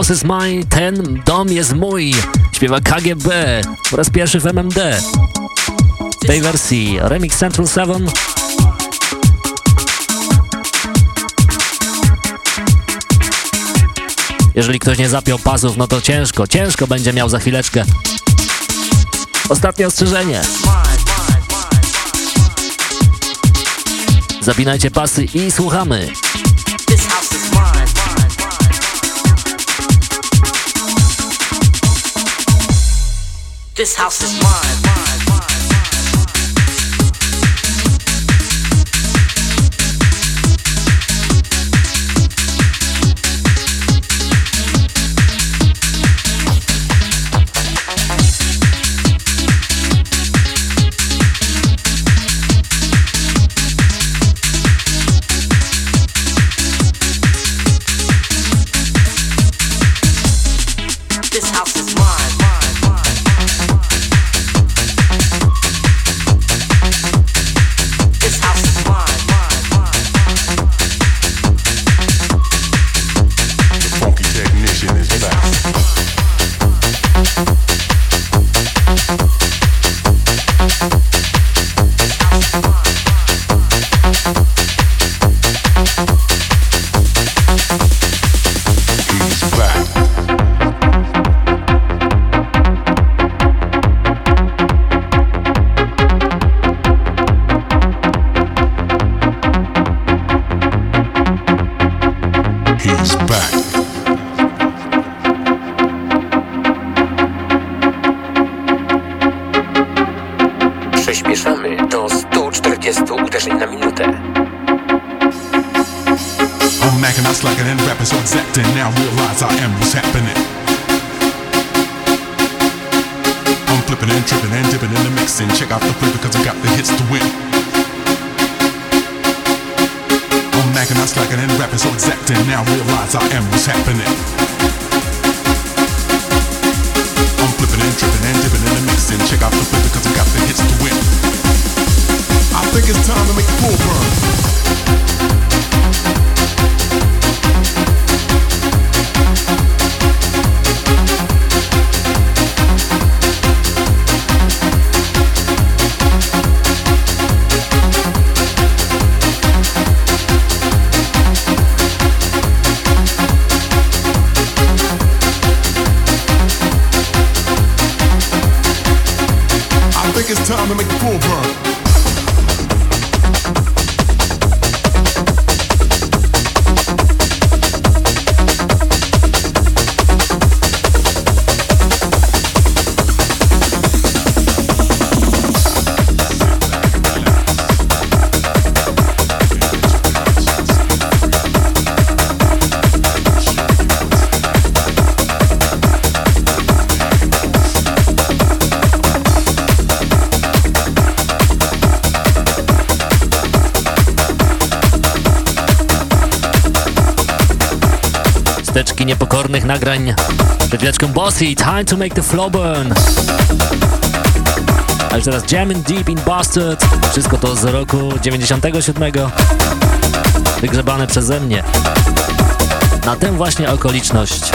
House is mine, ten dom jest mój. Śpiewa KGB po raz pierwszy w MMD. W tej wersji Remix Central 7 Jeżeli ktoś nie zapiął pasów, no to ciężko, ciężko będzie miał za chwileczkę. Ostatnie ostrzeżenie. Zapinajcie pasy i słuchamy. This house is mine, I'm macking, I'm slacking, and rapping so exacting. Now realize I am what's happening. I'm flipping and tripping and dipping in the mixing. Check out the flavor cause I got the hits to win. I'm macking, I'm slacking, and rapping so exacting. Now realize I am what's happening. I'm flipping and tripping and dipping in the mixing. Check out the flavor cause I got the hits to win. I think it's time to make the full burn. Time to make the full niepokornych nagrań przed chwileczką Bossy, Time to make the flow burn. A już teraz Jamming Deep in Bastard. Wszystko to z roku 97. Wygrzebane przeze mnie. Na tę właśnie okoliczność.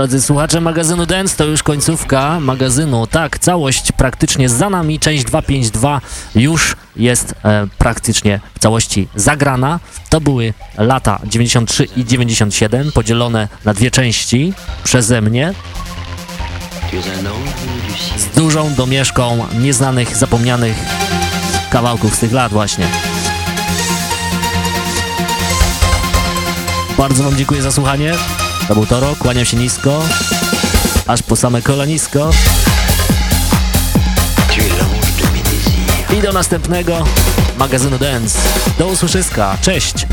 Drodzy słuchacze magazynu Dance, to już końcówka magazynu. Tak, całość praktycznie za nami. Część 252 już jest e, praktycznie w całości zagrana. To były lata 93 i 97, podzielone na dwie części przeze mnie. Z dużą domieszką nieznanych, zapomnianych kawałków z tych lat właśnie. Bardzo Wam dziękuję za słuchanie. To był Toro, kłaniam się nisko, aż po same kolanisko. I do następnego magazynu Dance. Do usłyszyska, cześć!